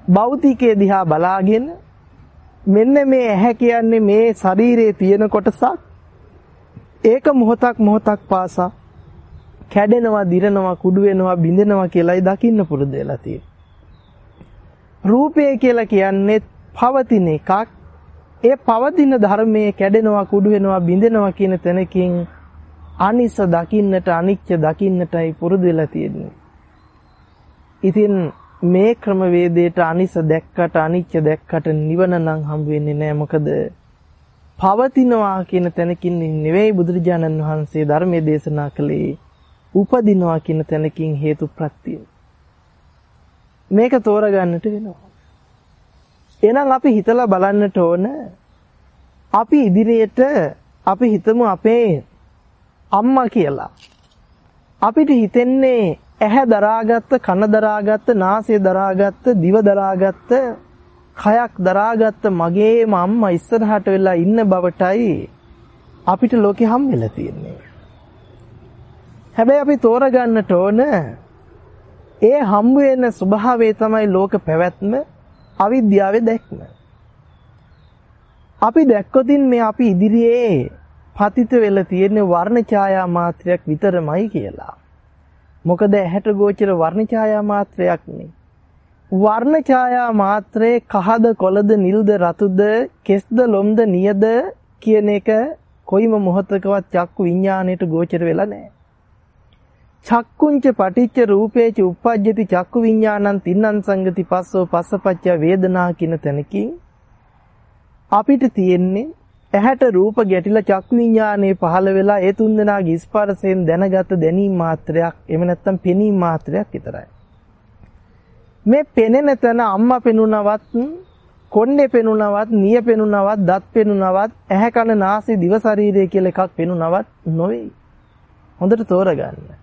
භෞතිකයේ දිහා බලාගෙන මෙන්න මේ ඇහැ කියන්නේ මේ ශරීරයේ තියෙන කොටසක් ඒක මොහොතක් මොහොතක් පාසා කැඩෙනවා දිරනවා කුඩු වෙනවා බිඳෙනවා කියලායි දකින්න පුරුදු වෙලා තියෙන්නේ. රූපය කියලා කියන්නේ පවතින එකක්. ඒ පවතින ධර්මයේ කැඩෙනවා කුඩු වෙනවා බිඳෙනවා කියන තැනකින් අනිස දකින්නට අනිච්ච දකින්නටයි පුරුදු වෙලා තියෙන්නේ. ඉතින් මේ ක්‍රමවේදයට අනිස දැක්කට අනිච්ච දැක්කට නිවන නම් හම්බ වෙන්නේ නැහැ මොකද පවතිනවා කියන තැනකින් නෙවෙයි බුදුරජාණන් වහන්සේ ධර්මයේ දේශනා කළේ උපදිනවා කියන තැනකින් හේතු ප්‍රත්‍යය මේක තෝරගන්නට වෙනවා එහෙනම් අපි හිතලා බලන්නට ඕන අපි ඉදිරියට අපි හිතමු අපේ අම්මා කියලා. අපිට හිතෙන්නේ ඇහැ දරාගත්ත, කන දරාගත්ත, නාසය දරාගත්ත, දිව දරාගත්ත, කයක් දරාගත්ත මගේම අම්මා ඉස්සරහට වෙලා ඉන්න බවටයි අපිට ලෝකෙ හම් වෙලා තියෙන්නේ. හැබැයි අපි තෝරගන්නට ඕන ඒ හම්බ වෙන ස්වභාවය තමයි ලෝක පැවැත්ම අවිද්‍යාවේ දැක්ම. අපි දැක්කොතින් මේ අපි ඉදිරියේ පතිත වෙලා තියෙන වර්ණ ඡායා මාත්‍රයක් විතරමයි කියලා. මොකද ඇහැට ගෝචර වර්ණ ඡායා මාත්‍රයක් නේ. වර්ණ ඡායා මාත්‍රේ කහද කොළද නිල්ද රතුද කෙස්ද ලොම්ද නියද කියන එක කොයිම මොහතකවත් චක්කු විඥාණයට ගෝචර වෙලා නැහැ. චක්කුංච පටිච්ච රූපේච උප්පජ්ජති චක්කු විඥානං තින්නං සංගති පස්සෝ පස්සපච්ච වේදනා කියන තැනකින් අපිට තියෙන්නේ ඇහැට රූප ගැටිලා චක්කු විඥානේ පහළ වෙලා ඒ තුන්දෙනාගේ ස්පර්ශයෙන් දැනගත දැනීම මාත්‍රයක් එහෙම නැත්නම් පෙනීම මාත්‍රයක් විතරයි. මේ පෙනෙන තැන අම්මා පෙනුනවත් කොණ්ඩේ පෙනුනවත් නිය පෙනුනවත් දත් පෙනුනවත් ඇහැ කන නාසය දිව ශරීරය කියලා එකක් පෙනුනවත් නොවේ. හොඳට තෝරගන්න.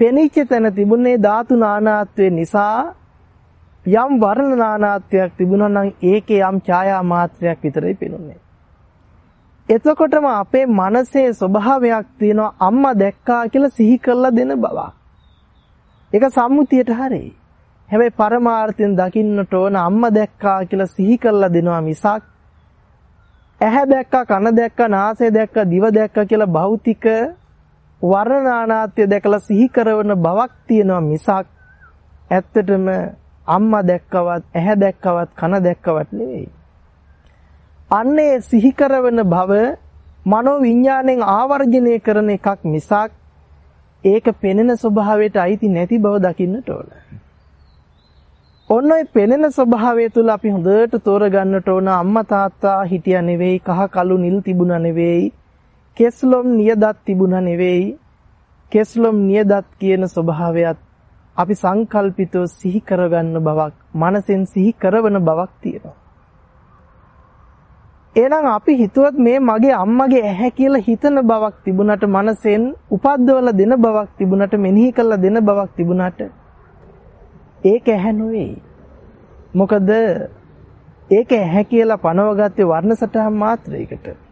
පෙනිච්ච තැන තිබුණේ ධාතු නානාත්වය නිසා යම් වර්ණ නානාත්වයක් තිබුණා නම් ඒකේ යම් ඡායා මාත්‍රයක් විතරයි පෙනුනේ. එතකොටම අපේ මනසේ ස්වභාවයක් තියෙනවා අම්මා දැක්කා කියලා සිහි කරලා දෙන බවක්. ඒක සම්මුතියට හරියි. හැබැයි පරමාර්ථයෙන් දකින්නට ඕන අම්මා දැක්කා කියලා සිහි කරලා දෙනවා මිසක් ඇහැ දැක්කා කන දැක්කා නාසය දැක්කා දිව දැක්කා කියලා භෞතික වර්ණනානාත්‍ය දැකලා සිහි කරන බවක් තියෙනවා මිසක් ඇත්තටම අම්මා දැක්කවත් ඇහැ දැක්කවත් කන දැක්කවත් නෙවෙයි. අන්නේ සිහි කරවන භව මනෝ විඥාණයෙන් ආවර්ජනය කරන එකක් මිසක් ඒක පෙනෙන ස්වභාවයට අයිති නැති බව දකින්නට ඕන. ඔන්න ඔය පෙනෙන ස්වභාවය තුල අපි හොඳට තෝරගන්නට ඕන අම්මා තාත්තා හිටියා නෙවෙයි කහ කළු නිල් තිබුණා නෙවෙයි කෙස්ලොම් නියදත් තිබුණා නෙවෙයි කෙස්ලොම් නියදත් කියන ස්වභාවයත් අපි සංකල්පිතව සිහි කරගන්න බවක් මනසෙන් සිහි කරවන බවක් තියෙනවා එහෙනම් අපි හිතුවත් මේ මගේ අම්මගේ ඇහැ කියලා හිතන බවක් තිබුණට මනසෙන් උපද්දවල දෙන බවක් තිබුණට මෙනෙහි කරලා දෙන බවක් තිබුණට ඒක ඇහැ නෙවෙයි. මොකද ඒක ඇහැ කියලා පනවගත්තේ වර්ණ සටහන් මාත්‍රයකට.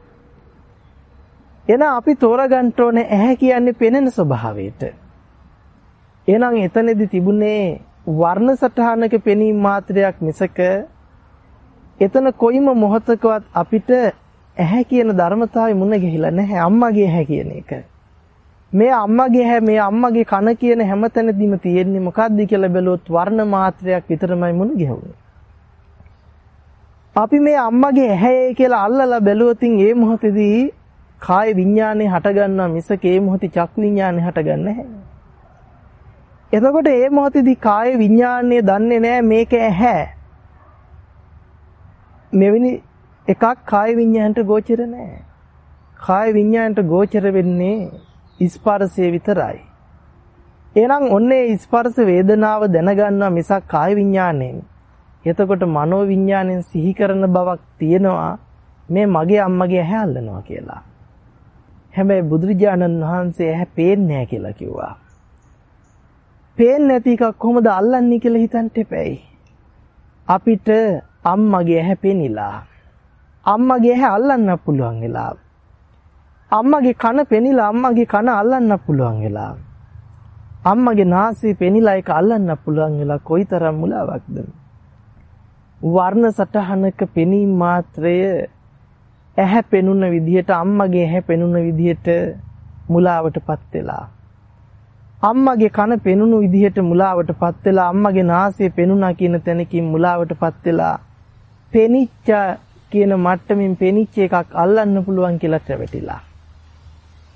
එහෙනම් අපි තෝරගන්න ඕනේ ඇහැ කියන්නේ පෙනෙන ස්වභාවයට. එහෙනම් එතනදී තිබුණේ වර්ණ සටහනක පෙනීම මාත්‍රයක් මිසක එතන කොයිම මොහතකවත් අපිට ඇහැ කියන ධර්මතාවය මුණ ගැහිලා නැහැ අම්මගේ ඇහැ කියන එක. මේ අම්මගේ හැ මේ අම්මගේ කන කියන හැම තැනදීම තියෙන්නේ මොකද්ද කියලා බැලුවොත් වර්ණ මාත්‍රයක් විතරමයි මුණ ගැහුනේ. අපි මේ අම්මගේ ඇහැයි කියලා අල්ලලා බැලුවොතින් ඒ මොහොතේදී කාය විඥානේ හටගන්නවා මිසක ඒ මොහොතේ චක්කු විඥානේ හටගන්නේ නැහැ. එතකොට ඒ මොහොතේදී කාය විඥානේ දන්නේ නැහැ මේක ඇහැ. මෙවැනි එකක් කාය විඥාණයට ගෝචර නැහැ. කාය විඥාණයට ගෝචර වෙන්නේ ස්පර්ශය විතරයි. එහෙනම් ඔන්නේ ස්පර්ශ වේදනාව දැනගන්නවා මිසක් කාය විඥාණයෙන්. එතකොට මනෝ විඥාණයෙන් සිහි කරන බවක් තියෙනවා මේ මගේ අම්මගේ ඇහැ අල්ලනවා කියලා. හැබැයි බුදුරජාණන් වහන්සේ ඇහැ පේන්නේ නැහැ කියලා කිව්වා. පේන්නේ නැති එකක් කොහොමද අල්ලන්නේ කියලා හිතන්න එපැයි. අපිට අම්මගේ ඇහැ පෙනිලා අම්මගේ ඇහැ අල්ලන්න පුළුවන් වෙලා අම්මගේ කන පෙනිලා අම්මගේ කන අල්ලන්න පුළුවන් වෙලා අම්මගේ නාසය පෙනිලා ඒක අල්ලන්න පුළුවන් වෙලා කොයිතරම් මුලාවක්ද වර්ණ සටහනක පෙනීම මාත්‍රය ඇහැ පෙනුන විදිහට අම්මගේ ඇහැ පෙනුන විදිහට මුලාවටපත් වෙලා අම්මගේ කන පෙනුණු විදිහට මුලාවටපත් වෙලා අම්මගේ නාසය පෙනුණා කියන තැනකින් මුලාවටපත් වෙලා පෙනිච්ච කියන මට්ටමින් පෙනිච්ච එකක් අල්ලන්න පුළුවන් කියලා රැවටිලා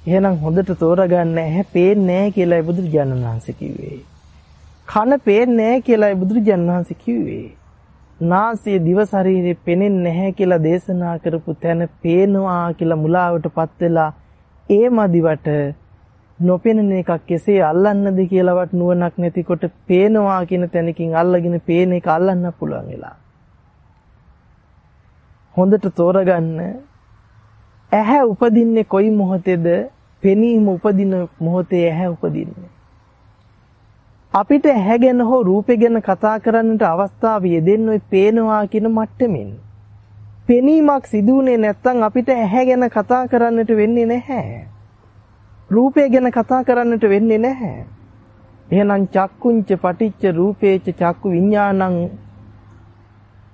එහෙනම් හොඳට තෝරගන්න ඇහැ පේන්නේ නැහැ කියලායි බුදුරජාණන් වහන්සේ කිව්වේ. කන පේන්නේ නැහැ කියලායි බුදුරජාණන් වහන්සේ කිව්වේ. නාසය දිව ශරීරේ පෙනෙන්නේ නැහැ කියලා දේශනා කරපු තැන පේනවා කියලා මුලාවටපත් වෙලා ඒ මදිවට නොපෙනෙන එකක් කෙසේ අල්ලන්නද කියලාවත් නුවණක් නැතිකොට පේනවා කියන තැනකින් අල්ලගෙන පේන එක අල්ලන්න පුළුවන් වෙලා. හොඳට තෝරගන්න ඇහැ උපදින්නේ කොයි මොහොතේද? පෙනීම උපදින මොහොතේ ඇහැ උපදින්නේ. අපිට ඇහැ ගැන හෝ රූපේ ගැන කතා කරන්නට අවස්ථාව යෙදෙන්න ඔය පේනවා කියන මට්ටමින්. පෙනීමක් සිදුුනේ නැත්නම් අපිට ඇහැ ගැන කතා කරන්නට වෙන්නේ නැහැ. රූපය ගැන කතා කරන්නට වෙන්නේ නැහැ. එහෙනම් චක්කුංච පටිච්ච රූපේච චක්කු විඥානං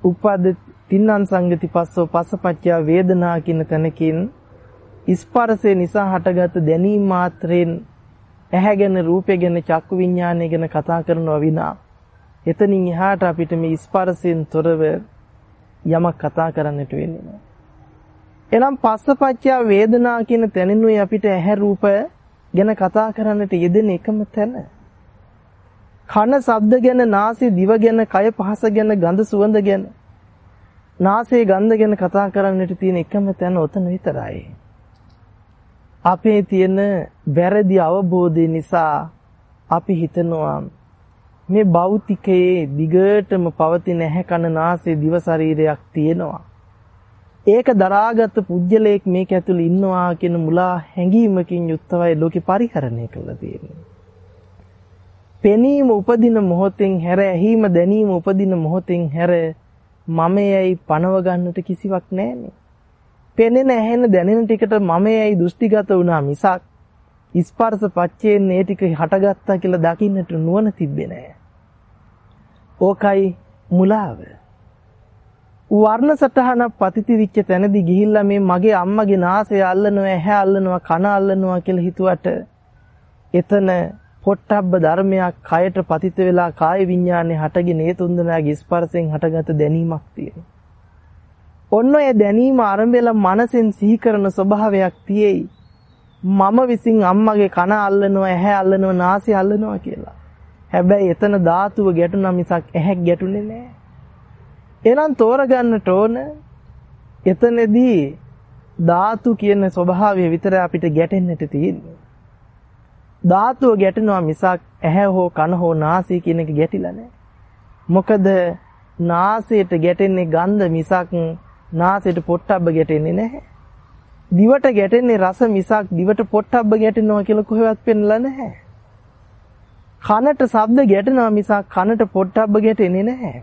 උපද තින්නං සංගති පස්සෝ පස්සපච්චය වේදනා කියන තැනකින් ස්පර්ශය නිසා හටගත් දැනීම මාත්‍රයෙන් ඇහැගෙන රූපයෙන් චක්කු විඥානය ගැන කතා කරනවා විනා එතනින් එහාට අපිට මේ ස්පර්ශයෙන් තොරව යමක් කතා කරන්නට වෙන්නේ නැහැ. එනම් පස්සපච්චය වේදනා කියන තැනිනුයි අපිට ඇහැ රූප ගැන කතා කරන්නට යෙදෙන එකම තැන. කන ශබ්ද ගැන නාසය දිව ගැන කය පහස ගැන ගඳ සුවඳ ගැන නාසයේ ගන්ධ ගැන කතා කරන්නට තියෙන එකම තැන ඔතන විතරයි. අපේ තියෙන වැරදි අවබෝධය නිසා අපි හිතනවා මේ භෞතිකයේ දිගටම පවතින ඇහැ කන නාසය දිව ශරීරයක් තියෙනවා. ඒක දරාගත් පුජ්‍යලයක් මේක ඇතුළේ ඉන්නවා කියන මුලා හැඟීමකින් යුක්තවයි ලෝකේ පරිහරණය කරලා තියෙන්නේ. පෙනීම උපදින මොහොතෙන් හැර ඇහිම දැනීම උපදින මොහොතෙන් හැර මමයයි පණව ගන්නට කිසිවක් නැහැනේ. පෙනෙන ඇහෙන දැනෙන ටිකට මමයයි දෘෂ්ටිගත වුණා මිසක් ස්පර්ශ පච්චයෙන් මේ ටික හටගත්තා කියලා දකින්නට නුවණ තිබ්බේ නැහැ. ඕකයි මුලාව. වර්ණ සටහන පතිති විච්ච තැනදී ගිහිල්ලා මේ මගේ අම්මගේ නාසය අල්ලනවා ඇහැ අල්ලනවා කන අල්ලනවා කියලා හිතුවට එතන පොට්ටබ්බ ධර්මයක් කයට පතිත වෙලා කාය විඥානේ හටගෙන ඒ තුන්දෙනාගේ ස්පර්ශයෙන් හටගත දැනීමක් තියෙනවා. ඔන්න ඔය දැනීම ආරම්භයලා මනසෙන් සිහි කරන ස්වභාවයක් තියෙයි. මම විසින් අම්මගේ කන අල්ලනවා, ඇහැ අල්ලනවා, නාසය අල්ලනවා කියලා. හැබැයි එතන ධාතුව ගැටුණා මිසක් ඇහැක් ගැටුනේ නැහැ. එහෙනම් තෝරගන්නට ඕන එතනදී ධාතු කියන ස්වභාවය විතර අපිට ගැටෙන්නට තියෙන්නේ. ධාතුව ගැටෙනවා මිසක් ඇහැ හෝ කන හෝ නාසය කියන එක ගැටිලා නැහැ. මොකද නාසයට ගැටෙන්නේ ගන්ධ මිසක් නාසයට පොට්ටබ්බ ගැටෙන්නේ නැහැ. දිවට ගැටෙන්නේ රස මිසක් දිවට පොට්ටබ්බ ගැටෙනවා කියලා කොහෙවත් පෙන්ලා නැහැ. කනට ශබ්ද ගැටෙනවා මිසක් කනට පොට්ටබ්බ ගැටෙන්නේ නැහැ.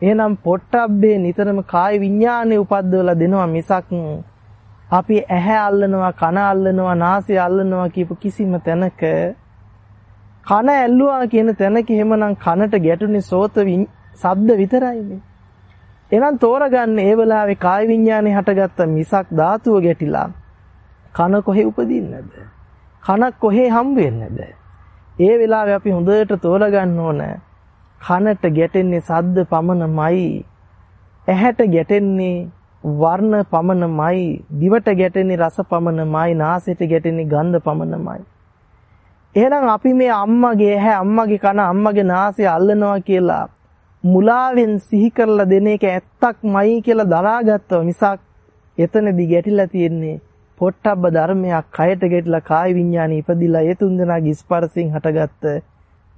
එහෙනම් පොට්ටබ්බේ නිතරම කාය විඥානේ උපද්දවලා දෙනවා මිසක් අපි ඇහැ අල්ලනවා කන අල්ලනවා නාසය අල්ලනවා කියපු කිසිම තැනක කන ඇල්ලුවා කියන තැනක එහෙමනම් කනට ගැටුනේ සෝත ශබ්ද විතරයිනේ. එහෙනම් තෝරගන්න ඒ වෙලාවේ කාය විඥානේ හටගත්ත මිසක් ධාතුව ගැටිලා කන කොහේ උපදින්නද? කනක් කොහේ හම් වෙන්නද? ඒ වෙලාවේ අපි හොඳට තෝරගන්න ඕන කනට ගැටෙන්නේ සද්ද පමණමයි ඇහැට ගැටෙන්නේ වර්ණ පමණමයි දිවට ගැටෙන්නේ රස පමණමයි නාසයට ගැටෙන්නේ ගන්ධ පමණමයි එහෙනම් අපි මේ අම්මගේ ඇහැ අම්මගේ කන අම්මගේ නාසය අල්ලනවා කියලා මුලාවෙන් සිහි කරලා දෙන එක ඇත්තක්මයි කියලා දරාගත්තව මිසක් එතනදී ගැටිලා තියෙන්නේ පොට්ටබ්බ ධර්මයක් කයට ගැටිලා කාය විඥානෙ ඉපදිලා ඒ තුන්දෙනාගේ ස්පර්ශයෙන් හටගත්ත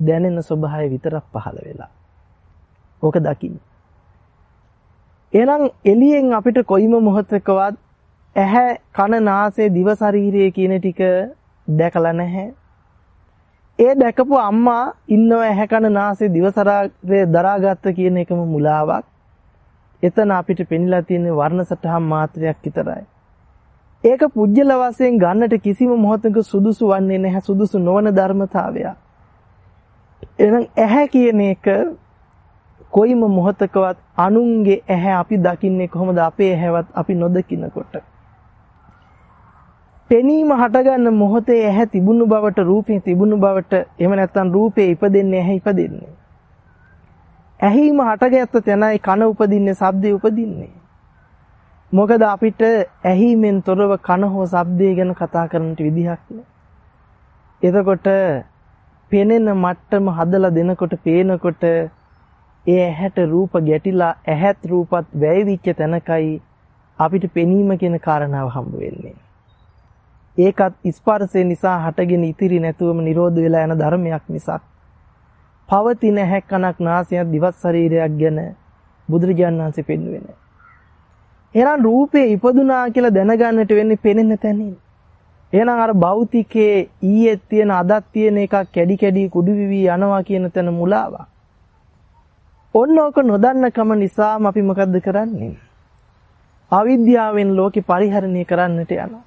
දැනෙන ස්වභාවය විතරක් පහළ වෙලා. ඕක දකින්න. එහෙනම් එළියෙන් අපිට කොයිම මොහොතකවත් ඇහැ කන නාසය දිව ශරීරය කියන ටික දැකලා නැහැ. ඒ දැකපු අම්මා ඉන්නව ඇහැ කන නාසය දිව ශරීරය දරාගත්ත කියන එකම මුලාවක්. එතන අපිට පෙනිලා තියෙන වර්ණ සටහන් මාත්‍රයක් විතරයි. ඒක පුජ්‍යල වශයෙන් ගන්නට කිසිම මොහොතක සුදුසු වන්නේ නැහැ සුදුසු නොවන ධර්මතාවයක්. එහෙනම් ඇහැ කියන එක කොයිම මොහොතකවත් අනුන්ගේ ඇහැ අපි දකින්නේ කොහොමද අපේ ඇහැවත් අපි නොදකිනකොට පෙනීම හටගන්න මොහොතේ ඇහැ තිබුණු බවට රූපේ තිබුණු බවට එහෙම නැත්නම් රූපේ ඉපදෙන්නේ ඇහැ ඉපදෙන්නේ ඇහිම හටගත්ත තැනයි කන උපදින්නේ ශබ්දේ උපදින්නේ මොකද අපිට ඇහිමෙන් තොරව කන හෝ ශබ්දය ගැන කතා කරන්නට විදිහක් නෑ. එතකොට පෙනෙන මට්ටම හදලා දෙනකොට පේනකොට ඒ ඇහැට රූප ගැටිලා ඇහත් රූපත් වැයවිච්ච තැනකයි අපිට පෙනීම කියන කාරණාව හම්බ වෙන්නේ. ඒකත් ස්පර්ශය නිසා හටගෙන ඉතිරි නැතුවම නිරෝධ වෙලා යන ධර්මයක් මිසක් පවතින හැක්කනක් නාසයක් දිවත් ශරීරයක් ගැන බුදුරජාණන් වහන්සේ පෙන්වුවේ නැහැ. එහෙනම් රූපේ ඉපදුනා කියලා දැනගන්නට වෙන්නේ පෙනෙන තැනින්. එහෙනම් අර භෞතිකයේ ඊයේ තියෙන අදත් තියෙන එකක් කැඩි කැඩි කුඩු විවි යනවා කියන තැන මුලාවක්. ඔන්න ඕක නොදන්නකම නිසාම අපි මොකද්ද කරන්නේ? අවිද්‍යාවෙන් ලෝකේ පරිහරණය කරන්නට යනවා.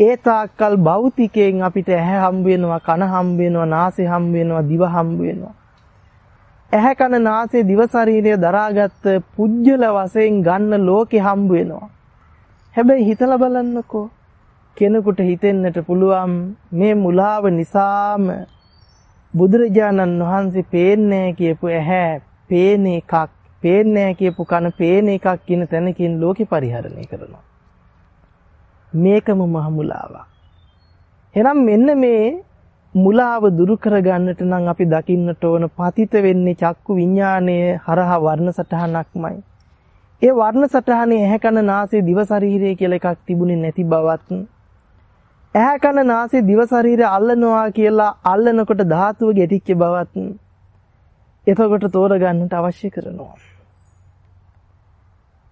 ඒ තාක්කල් භෞතිකයෙන් අපිට ඇහැ හම්බ වෙනවා, කන හම්බ වෙනවා, නාසය හම්බ වෙනවා, දිව හම්බ වෙනවා. ඇහැ කන නාසය දිව ශරීරය දරාගත්ත පුජ්‍යල වශයෙන් ගන්න ලෝකේ හම්බ වෙනවා. හැබැයි හිතලා බලන්නකෝ කෙනෙකුට හිතෙන්නට පුළුවන් මේ මුලාව නිසාම බුදුරජාණන් වහන්සේ පේන්නේ කියපු ඇහැ පේන එකක් පේන්නේ කියපු කන පේන එකක් කියන තැනකින් ලෝකෙ පරිහරණය කරනවා. මේකම මහ මුලාවක්. එහෙනම් මෙන්න මේ මුලාව දුරු කරගන්නට නම් අපි දකින්නට ඕන පතිත වෙන්නේ චක්කු විඥානයේ හරහා වර්ණ සටහනක්මයි. ඒ වර්ණ සටහනේ ඇහැ කන නාසය දිව ශරීරය කියලා එකක් තිබුණේ නැති බවත් ඇහැ කන නාසය දිව ශරීරය අල්ලනවා කියලා අල්ලනකොට ධාතුව ගැටිච්ච බවත් එතකොට තෝරගන්නට අවශ්‍ය කරනවා.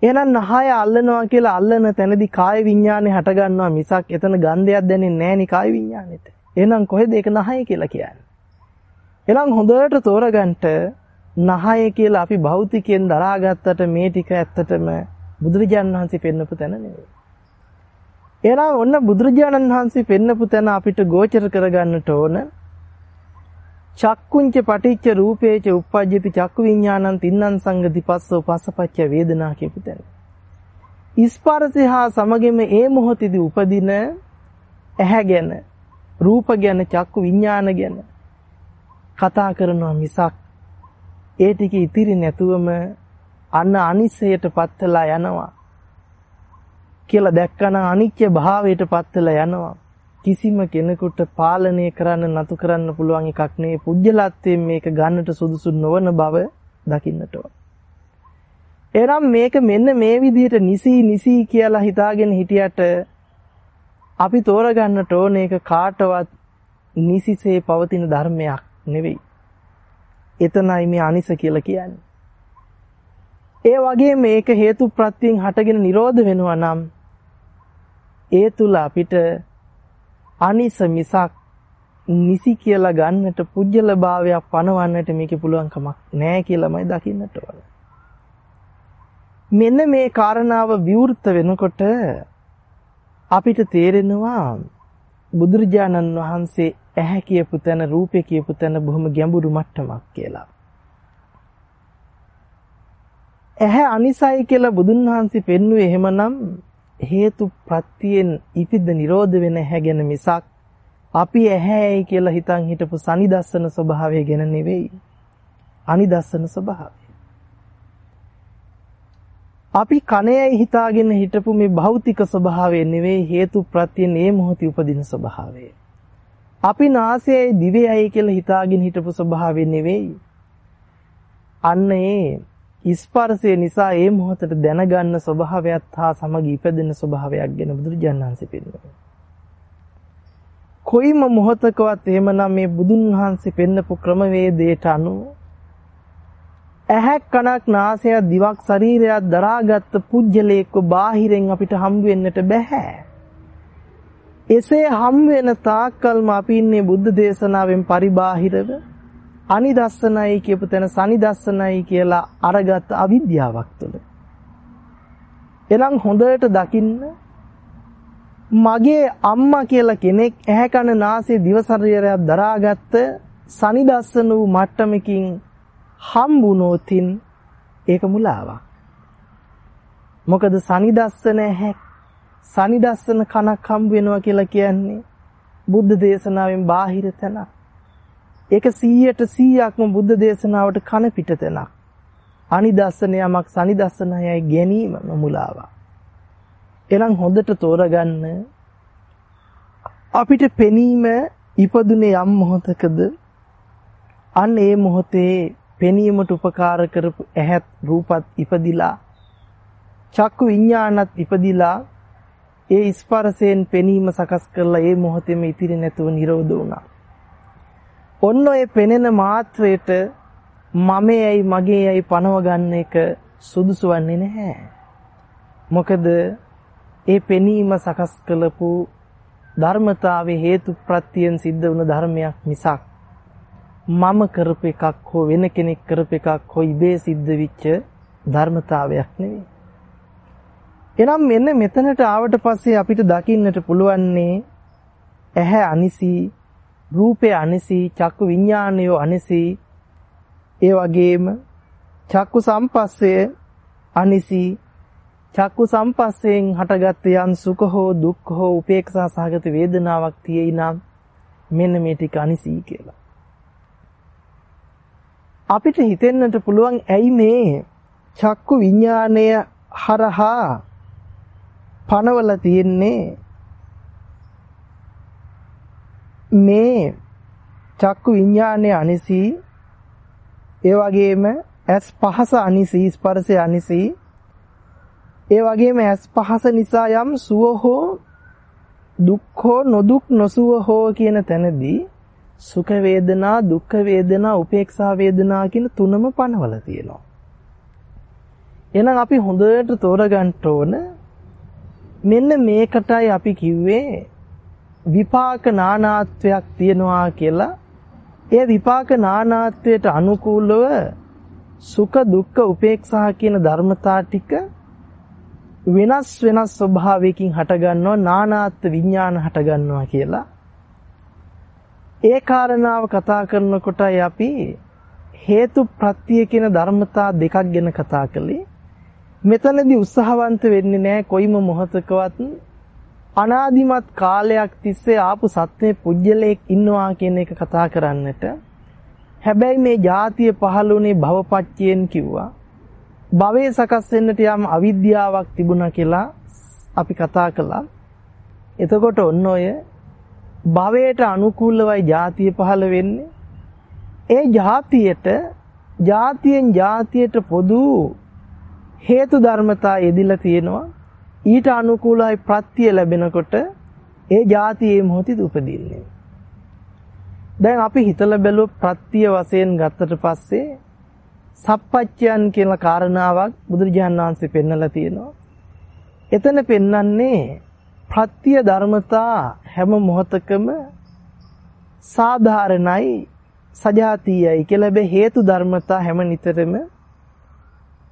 එහෙනම් නහය අල්ලනවා කියලා අල්ලන තැනදී කාය විඥානේ හට ගන්නවා මිසක් එතන ගන්ධයක් දැනෙන්නේ නැහැ නේ කාය විඥානෙට. එහෙනම් කොහෙද ඒක නහය කියලා කියන්නේ? එහෙනම් හොඳට තෝරගන්න නහය කියලා අපි භෞතිකයෙන් දරාගත්තට මේ ටික ඇත්තටම බුදුරජාණන් වහන්සේ පෙන්වපු තැන නෙවෙයි. එහෙනම් ඔන්න බුදුරජාණන් වහන්සේ පෙන්වපු තැන අපිට ගෝචර කරගන්නට ඕන චක්කුංච පටිච්ච රූපේච uppajjati චක්කු විඥානං තින්නං සංගති පස්සෝ පස්සපච්ච වේදනා කියපු තැන. ස්පර්ශය හා සමගින්ම ඒ මොහොතේදී උපදින ඇහැ ගැන රූප ගැන චක්කු විඥාන ගැන කතා කරනවා මිසක් ඒ ටික ඉතිරි නැතුවම අන්න අනිසයට පත්ලා යනවා කියලා දැක්කම අනිත්‍ය භාවයට පත්ලා යනවා කිසිම කෙනෙකුට පාලනය කරන්න නතු කරන්න පුළුවන් එකක් නෙවෙයි පුජ්‍යලත්වයෙන් මේක ගන්නට සුදුසු නොවන බව දකින්නට ඕන. එනම් මේක මෙන්න මේ විදිහට නිසි නිසි කියලා හිතාගෙන හිටියට අපි තෝරගන්නට ඕන ඒක කාටවත් නිසිසේ පවතින ධර්මයක් නෙවෙයි. එතනයි මේ අනිස කියලා කියන්නේ. ඒ වගේ මේක හේතු ප්‍රත්‍යයෙන් හටගෙන නිරෝධ වෙනවා නම් ඒ තුල අපිට අනිස මිසක් නිසි කියලා ගන්නට පුජ්‍යල භාවයක් පනවන්නට මේකේ පුළුවන් කමක් නැහැ කියලාමයි දකින්නට ඕන. මෙන්න මේ කාරණාව විවෘත වෙනකොට අපිට තේරෙනවා බුදුරජාණන් වහන්සේ ඇහැ කියපු තැන රූපේ කියපු තැන බොහොම ගැඹුරු මට්ටමක් කියලා. ඇහැ අනිසයි කියලා බුදුන් වහන්සේ පෙන්වුවේ එහෙමනම් හේතු ප්‍රත්‍යයෙන් ඉපිද නිරෝධ වෙන ඇහැ ගැන මිසක් අපි ඇහැයි කියලා හිතන් හිටපු සනිදස්සන ස්වභාවය ගැන නෙවෙයි. අනිදස්සන ස්වභාවය. අපි කණයයි හිතාගෙන හිටපු මේ භෞතික ස්වභාවය නෙවෙයි හේතු ප්‍රත්‍යයෙන් මේ මොහොතේ උපදින ස්වභාවය. අපි නාසයයි දිවයයි කියලා හිතාගෙන හිටපු ස්වභාවය නෙවෙයි. අන්න ඒ ස්පර්ශය නිසා ඒ මොහොතට දැනගන්න ස්වභාවයත් හා සමග ඉපදෙන ස්වභාවයක් ගැන බුදුරජාණන් වහන්සේ පෙන්වනවා. කොයිම මොහොතකවත් එහෙමනම් මේ බුදුන් වහන්සේ පෙන්නපු ක්‍රමවේදයට අනුව ඇහැක් කනක් නාසයක් දිවක් ශරීරයක් දරාගත් පුජ්‍යලේක බාහිරෙන් අපිට හම් වෙන්නට බෑ. එසේ හම් වෙන තාක්කල්ම අපි ඉන්නේ බුද්ධ දේශනාවෙන් පරිබාහිරව අනිදස්සනයි කියපු තැන සනිදස්සනයි කියලා අරගත් අවිද්‍යාවක් තුළ. එනම් හොඳට දකින්න මගේ අම්මා කියලා කෙනෙක් ඇහැ කන නාසය දිව ශරීරයක් දරාගත්ත සනිදස්සන වූ මට්ටමකින් හම්බුනොතින් ඒක මුලාවක්. මොකද සනිදස්සන ඇහැ සනිදස්සන කනක් හම්බ වෙනවා කියලා කියන්නේ බුද්ධ දේශනාවෙන් බාහිර තැනක්. ඒක 100ට 100ක්ම බුද්ධ දේශනාවට කන පිට තැනක්. අනිදස්සන යමක් සනිදස්සනයයි ගැනීම මුලාවක්. එහෙනම් හොඳට තෝරගන්න අපිට පෙනීම ඉපදුනේ යම් මොහොතකද අන්න ඒ මොහොතේ පෙනීමට උපකාර කරපු ඇහත් රූපත් ඉපදිලා චක්කු විඥානත් ඉපදිලා ඒ ස්පර්ශයෙන් පෙනීම සකස් කරලා ඒ මොහොතේම ඉතිරි නැතුව නිරෝධ වුණා. ඔන්න ඔය පෙනෙන මාත්‍රයට මමයි මගේයි පනව ගන්න එක සුදුසු වන්නේ නැහැ. මොකද ඒ පෙනීම සකස් කළපු ධර්මතාවයේ හේතු ප්‍රත්‍යයෙන් සිද්ධ වුණ ධර්මයක් මිසක් මම කරපු එකක් හෝ වෙන කෙනෙක් කරපු එකක් හෝ ඉබේ සිද්ධ වෙච්ච ධර්මතාවයක් නෙවෙයි. එනම් මෙන්න මෙතනට ආවට පස්සේ අපිට දකින්නට පුළුවන්නේ ඇහැ අනිසි, රූපය අනිසි, චක්කු විඥානය අනිසි, ඒ වගේම චක්කු සම්පස්සය අනිසි, චක්කු සම්පස්සයෙන් හටගත් යම් සුඛ හෝ දුක්ඛ හෝ උපේක්ෂා සහගත වේදනාවක් තියෙයි නම් මෙන්න මේ ටික අනිසි කියලා. අපිට හිතෙන්නට පුළුවන් ඇයි මේ චක්කු විඥාණය හරහා පනවල තියෙන්නේ? මේ චක්කු විඥානයේ අනිසි ඒ වගේම ඇස් පහස අනිසි ස්පර්ශය අනිසි ඒ වගේම ඇස් පහස නිසා යම් සුව හෝ දුක් හෝ නොදුක් නොසුව හෝ කියන තැනදී සුඛ වේදනා දුක්ඛ වේදනා උපේක්ෂා වේදනා කියන තුනම පනවල තියෙනවා. එහෙනම් අපි හොඳට තෝරගන්න ඕන මෙන්න මේකටයි අපි කිව්වේ විපාක නානාත්වයක් තියනවා කියලා ඒ විපාක නානාත්වයට අනුකූලව සුඛ දුක්ඛ උපේක්ෂා කියන ධර්මතා ටික වෙනස් වෙනස් ස්වභාවයකින් හටගන්නවා නානාත්ව විඥාන හටගන්නවා කියලා. ඒ කාරණාව කතා කරනකොටයි අපි හේතු ප්‍රත්‍ය කියන ධර්මතා දෙකක් ගැන කතා කළේ. මෙතනදී උත්සාහවන්ත වෙන්නේ නැහැ කොයිම මොහතකවත් අනාදිමත් කාලයක් තිස්සේ ආපු සත්වේ පුජ්‍යලයක් ඉන්නවා කියන එක කතා කරන්නට හැබැයි මේ જાතිය පහළුනේ භවපච්චයෙන් කිව්වා. භවයේ සකස් වෙන්නට යම් අවිද්‍යාවක් තිබුණා කියලා අපි කතා කළා. එතකොට ඔන්න ඔය භවයට අනුකූලවයි જાතිය පහළ වෙන්නේ. ඒ જાතියට જાතියෙන් જાතියට පොදු හේතු ධර්මතා යෙදිලා තියෙනවා. ඊට අනුකූලයි ප්‍රත්‍ය ලැබෙනකොට ඒ ಜಾතියේ මොහොතේ උපදින්නේ. දැන් අපි හිතලා බැලුවොත් ප්‍රත්‍ය වශයෙන් ගත්තට පස්සේ සප්පච්චයන් කියන කාරණාවක් බුදුරජාණන් වහන්සේ පෙන්නලා තියෙනවා. එතන පෙන්වන්නේ ප්‍රත්‍ය ධර්මතා හැම මොහොතකම සාධාරණයි සජාතීයයි කියලා බේ හේතු ධර්මතා හැම නිතරම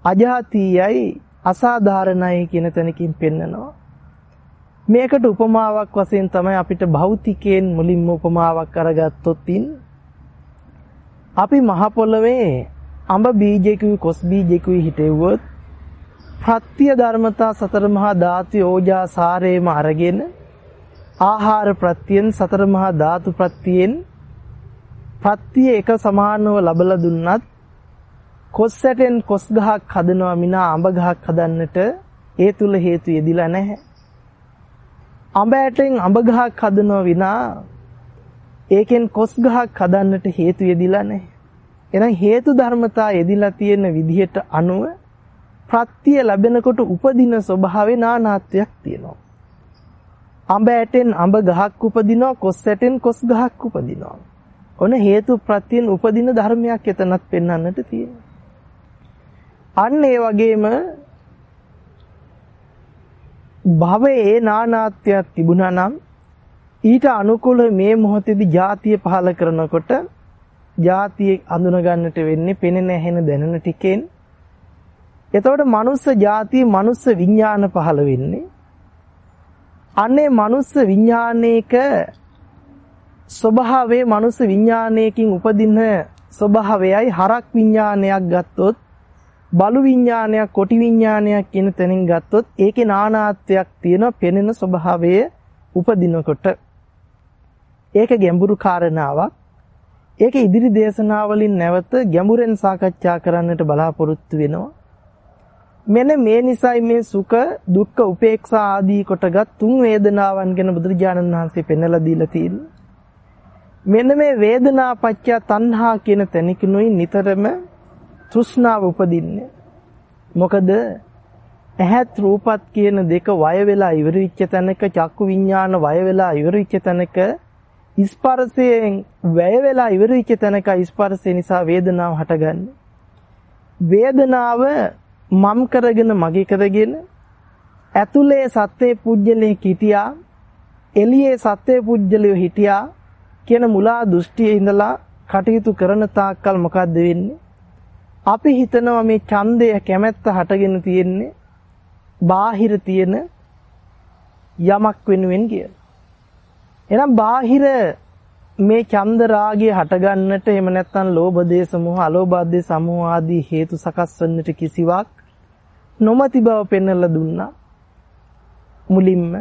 අජාතීයයි අසාධාරණයි කියන තැනකින් පෙන්නනවා. මේකට උපමාවක් වශයෙන් තමයි අපිට භෞතිකයෙන් මුලින්ම උපමාවක් අරගත්තොත් අපි මහ පොළවේ අඹ බීජකුයි කොස් බීජකුයි හිටෙව්වොත් ප්‍රත්‍ය ධර්මතා සතර මහා ධාතු ඕජා සාරේම අරගෙන ආහාර ප්‍රත්‍යයෙන් සතර මහා ධාතු ප්‍රත්‍යයෙන් ප්‍රත්‍ය එක සමානව ලබලා දුන්නත් කොස් ඇටෙන් කොස් ගහක් හදනවා මිනා අඹ ගහක් හදන්නට ඒ තුල හේතු යෙදිලා නැහැ. අඹ ඇටෙන් අඹ ගහක් හදනවා විනා ඒකෙන් කොස් ගහක් හදන්නට හේතු යෙදිලා නැහැ. එහෙනම් හේතු ධර්මතා යෙදිලා තියෙන විදිහට අනුව ප්‍රත්‍ය ලැබෙනකොට උපදින ස්වභාවේ නානාත්වයක් තියෙනවා. අඹ ඇටෙන් අඹ ගහක් උපදිනවා කොස් ඇටෙන් කොස් ගහක් උපදිනවා. ඔන හේතු ප්‍රත්‍යයෙන් උපදින ධර්මයක් එතනත් පෙන්වන්නට තියෙනවා. අන්න ඒ වගේම භවයේ නානාත්වයක් තිබුණා නම් ඊට අනුකූල මේ මොහොතේදී ಜಾතිය පහල කරනකොට ಜಾතිය අඳුන ගන්නට වෙන්නේ පෙනෙන ඇහෙන දැනෙන ටිකෙන්. එතකොට මනුස්ස ಜಾතිය මනුස්ස විඥාන පහල වෙන්නේ. අනේ මනුස්ස විඥානයේක ස්වභාවයේ මනුස්ස විඥානයකින් උපදින ස්වභාවයයි හරක් විඥානයක් ගත්තොත් බලු විඥානයක් කොටි විඥානයක් කියන තැනින් ගත්තොත් ඒකේ නානාත්වයක් තියෙන පෙනෙන ස්වභාවය උපදිනකොට. ඒක ගැඹුරු කාරණාවක්. ඒක ඉදිරි දේශනාවලින් නැවත ගැඹුරෙන් සාකච්ඡා කරන්නට බලාපොරොත්තු වෙනවා. මෙන්න මේ නිසයි මේ සුඛ දුක්ඛ උපේක්ෂා ආදී කොටගත් තුන් වේදනාවන් ගැන බුදුරජාණන් වහන්සේ පෙන්වලා දීලා තියෙනවා මෙන්න මේ වේදනා පත්‍ය තණ්හා කියන තැනකිනුයි නිතරම තෘෂ්ණාව උපදින්නේ. මොකද ඇහත් රූපත් කියන දෙක වය වෙලා ඉවර වෙච්ච තැනක චක්කු විඥාන වය වෙලා ඉවර වෙච්ච තැනක ස්පර්ශයෙන් වැය වෙලා ඉවර වෙච්ච තැනක ස්පර්ශය නිසා වේදනාව හටගන්නේ. වේදනාව මම් කරගෙන මගේ කරගෙන ඇතුලේ සත්වේ පුජ්‍යලේ හිටියා එළියේ සත්වේ පුජ්‍යලිය හිටියා කියන මුලා දෘෂ්ටියේ ඉඳලා කටයුතු කරන තාක්කල් මොකද්ද වෙන්නේ? අපි හිතනවා මේ ඡන්දය කැමැත්ත හටගෙන තියෙන්නේ බාහිර තියෙන යමක් වෙනුවෙන් කියලා. එහෙනම් බාහිර මේ ඡන්ද රාගය හටගන්නට එහෙම නැත්නම් ලෝභ දේශ මොහ අලෝභ දේශ සමෝහ ආදී හේතු සකස් වන්නට කිසිවක් නොමැති බව පෙන්වලා දුන්නා. මුලින්ම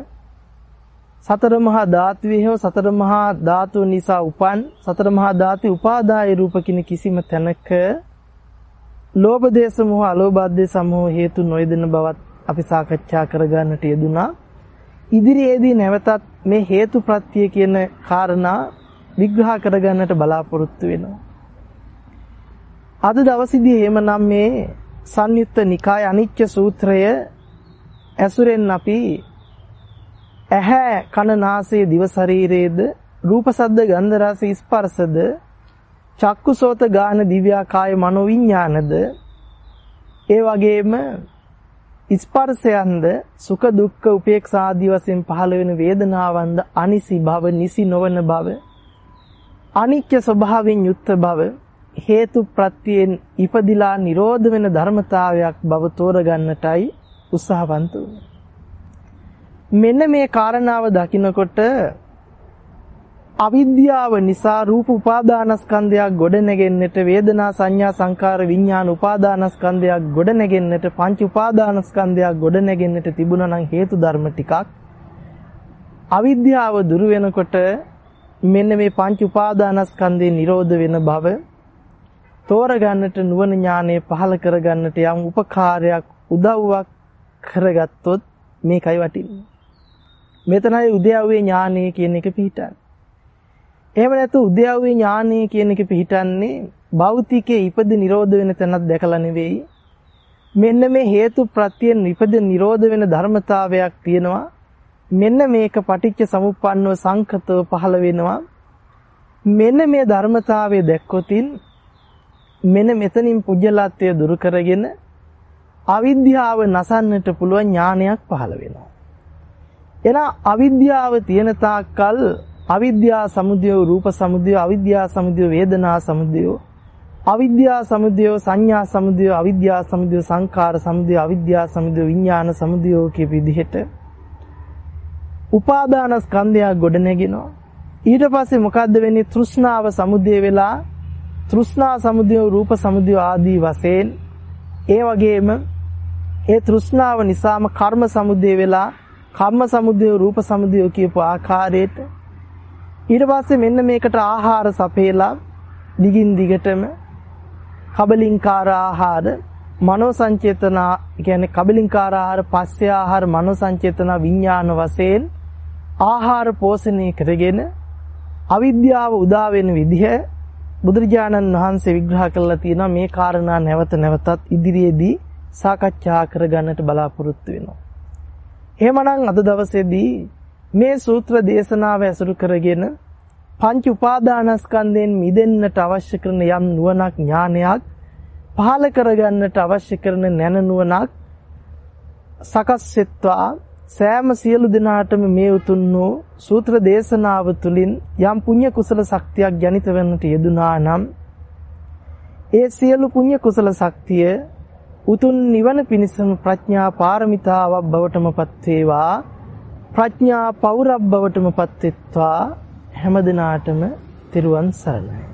සතර මහා ධාතුවේ හෝ සතර මහා ධාතු නිසා උපන් සතර මහා ධාතු උපාදාය රූප කින කිසිම තැනක ලෝභ දේශ මොහ අලෝභ දේශ සමෝහ හේතු නොයදෙන බවත් අපි සාකච්ඡා කරගන්නට යෙදුනා. ඉදිරියේදී නැවතත් මේ හේතු ප්‍රත්‍ය කියන කාරණා විග්‍රහ කරගන්නට බලාපොරොත්තු වෙනවා. අද දවසේදී එහෙමනම් මේ සංයුත්ත නිකාය අනිච්ච සූත්‍රය ඇසුරෙන් අපි ඇහැ කන නාසය දිව ශරීරයේද රූප සද්ද ගන්ධ රස ස්පර්ශද චක්කුසෝත ගාන දිව්‍යාකාය මනෝවිඤ්ඤාණද? ඒ වගේම ස්පර්ශයන්ද සුඛ දුක්ඛ උපේක්ෂා ආදී වශයෙන් පහළ වෙන වේදනාවන්ද අනිසි භව නිසි නොවන භව අනිත්‍ය ස්වභාවයෙන් යුක්ත භව හේතු ප්‍රත්‍යයෙන් ඉපදිලා නිරෝධ වෙන ධර්මතාවයක් බව තෝරගන්නටයි උත්සාහවන්ත මෙන්න මේ කාරණාව දකිනකොට අවිද්‍යාව නිසා රූප උපාදානස්කන්ධයක් ගොඩනැගෙන්නට වේදනා සංඥා සංකාර විඥාන උපාදානස්කන්ධයක් ගොඩනැගෙන්නට පංච උපාදානස්කන්ධයක් ගොඩනැගෙන්නට තිබුණා නම් හේතු ධර්ම ටිකක්. අවිද්‍යාව දුරු වෙනකොට මෙන්න මේ පංච උපාදානස්කන්ධේ නිරෝධ වෙන බව තෝරගන්නට නුවණ ඥානය පහල කරගන්නට යම් උපකාරයක් උදව්වක් කරගත්තොත් මේකයි වටින්නේ. මෙතනයි උද්‍යව්වේ ඥානය කියන එක පිටන්නේ එහෙම නැතු උද්‍යව්‍ය ඥානය කියන එක පිහිටන්නේ භෞතිකයේ ඉපද නිරෝධ වෙන තැනක් දැකලා නෙවෙයි. මෙන්න මේ හේතු ප්‍රත්‍යයෙන් ඉපද නිරෝධ වෙන ධර්මතාවයක් තියෙනවා. මෙන්න මේක පටිච්ච සමුප්පන්නව සංකතව පහළ වෙනවා. මෙන්න මේ ධර්මතාවය දැක්කොතින් මෙන්න මෙතනින් පුජ්‍යලත්වය දුරු කරගෙන අවිද්‍යාව නසන්නට පුළුවන් ඥානයක් පහළ වෙනවා. එහෙනම් අවිද්‍යාව තියෙන තාක්කල් අවිද්‍යා සමුදය රූප සමුදය අවිද්‍යා සමුදය වේදනා සමුදය. අවිද්‍යා සමුදය සංඥා සමුදය අවිද්‍යා සමුදය සංඛාර සමුදය අවිද්‍යා සමුදය විඥාන සමුදය කිය විදිහට උපාදාන ස්කන්ධයක් ගොඩනගෙනවා. ඊට පස්සේ මොකද්ද වෙන්නේ? තෘෂ්ණාව සමුදය වෙලා තෘෂ්ණා සමුදය රූප සමුදය ආදී වශයෙන් ඒ වගේම ඒ තෘෂ්ණාව නිසාම කර්ම සමුදය වෙලා කම්ම සමුදය රූප සමුදය කියපු ආකාරයට ඊට පස්සේ මෙන්න මේකට ආහාර සපේලා දිගින් දිගටම කබලින්කාර ආහාර මනෝ සංචේතන කියන්නේ කබලින්කාර ආහාර පස්සේ ආහාර මනෝ සංචේතන විඥාන වශයෙන් ආහාර පෝෂණය කරගෙන අවිද්‍යාව උදා වෙන විදිහ බුදුරජාණන් වහන්සේ විග්‍රහ කළා තියෙනවා මේ කාරණා නැවත නැවතත් ඉදිරියේදී සාකච්ඡා කරගන්නට බලාපොරොත්තු වෙනවා. එහෙමනම් අද දවසේදී මේ සූත්‍ර දේශනාව ඇසුරු කරගෙන පංච උපාදානස්කන්ධයෙන් මිදෙන්නට අවශ්‍ය කරන යම් නුවණක් ඥානයක් පහල කරගන්නට අවශ්‍ය කරන නැන නුවණක් සකස් වෙත්වා සෑම සියලු දෙනාටම මේ උතුම් වූ සූත්‍ර දේශනාව තුළින් යම් පුණ්‍ය කුසල ශක්තියක් ජනිත වෙන්නට යෙදුනා නම් ඒ සියලු පුණ්‍ය කුසල ශක්තිය උතුම් නිවන පිණිසම ප්‍රඥා පාරමිතාවක් බවටමපත් වේවා. ප්‍රඥා පෞරබ්බවටම පත්වෙත්වා. හැම දිනාටම තෙරුවන් සරණයි.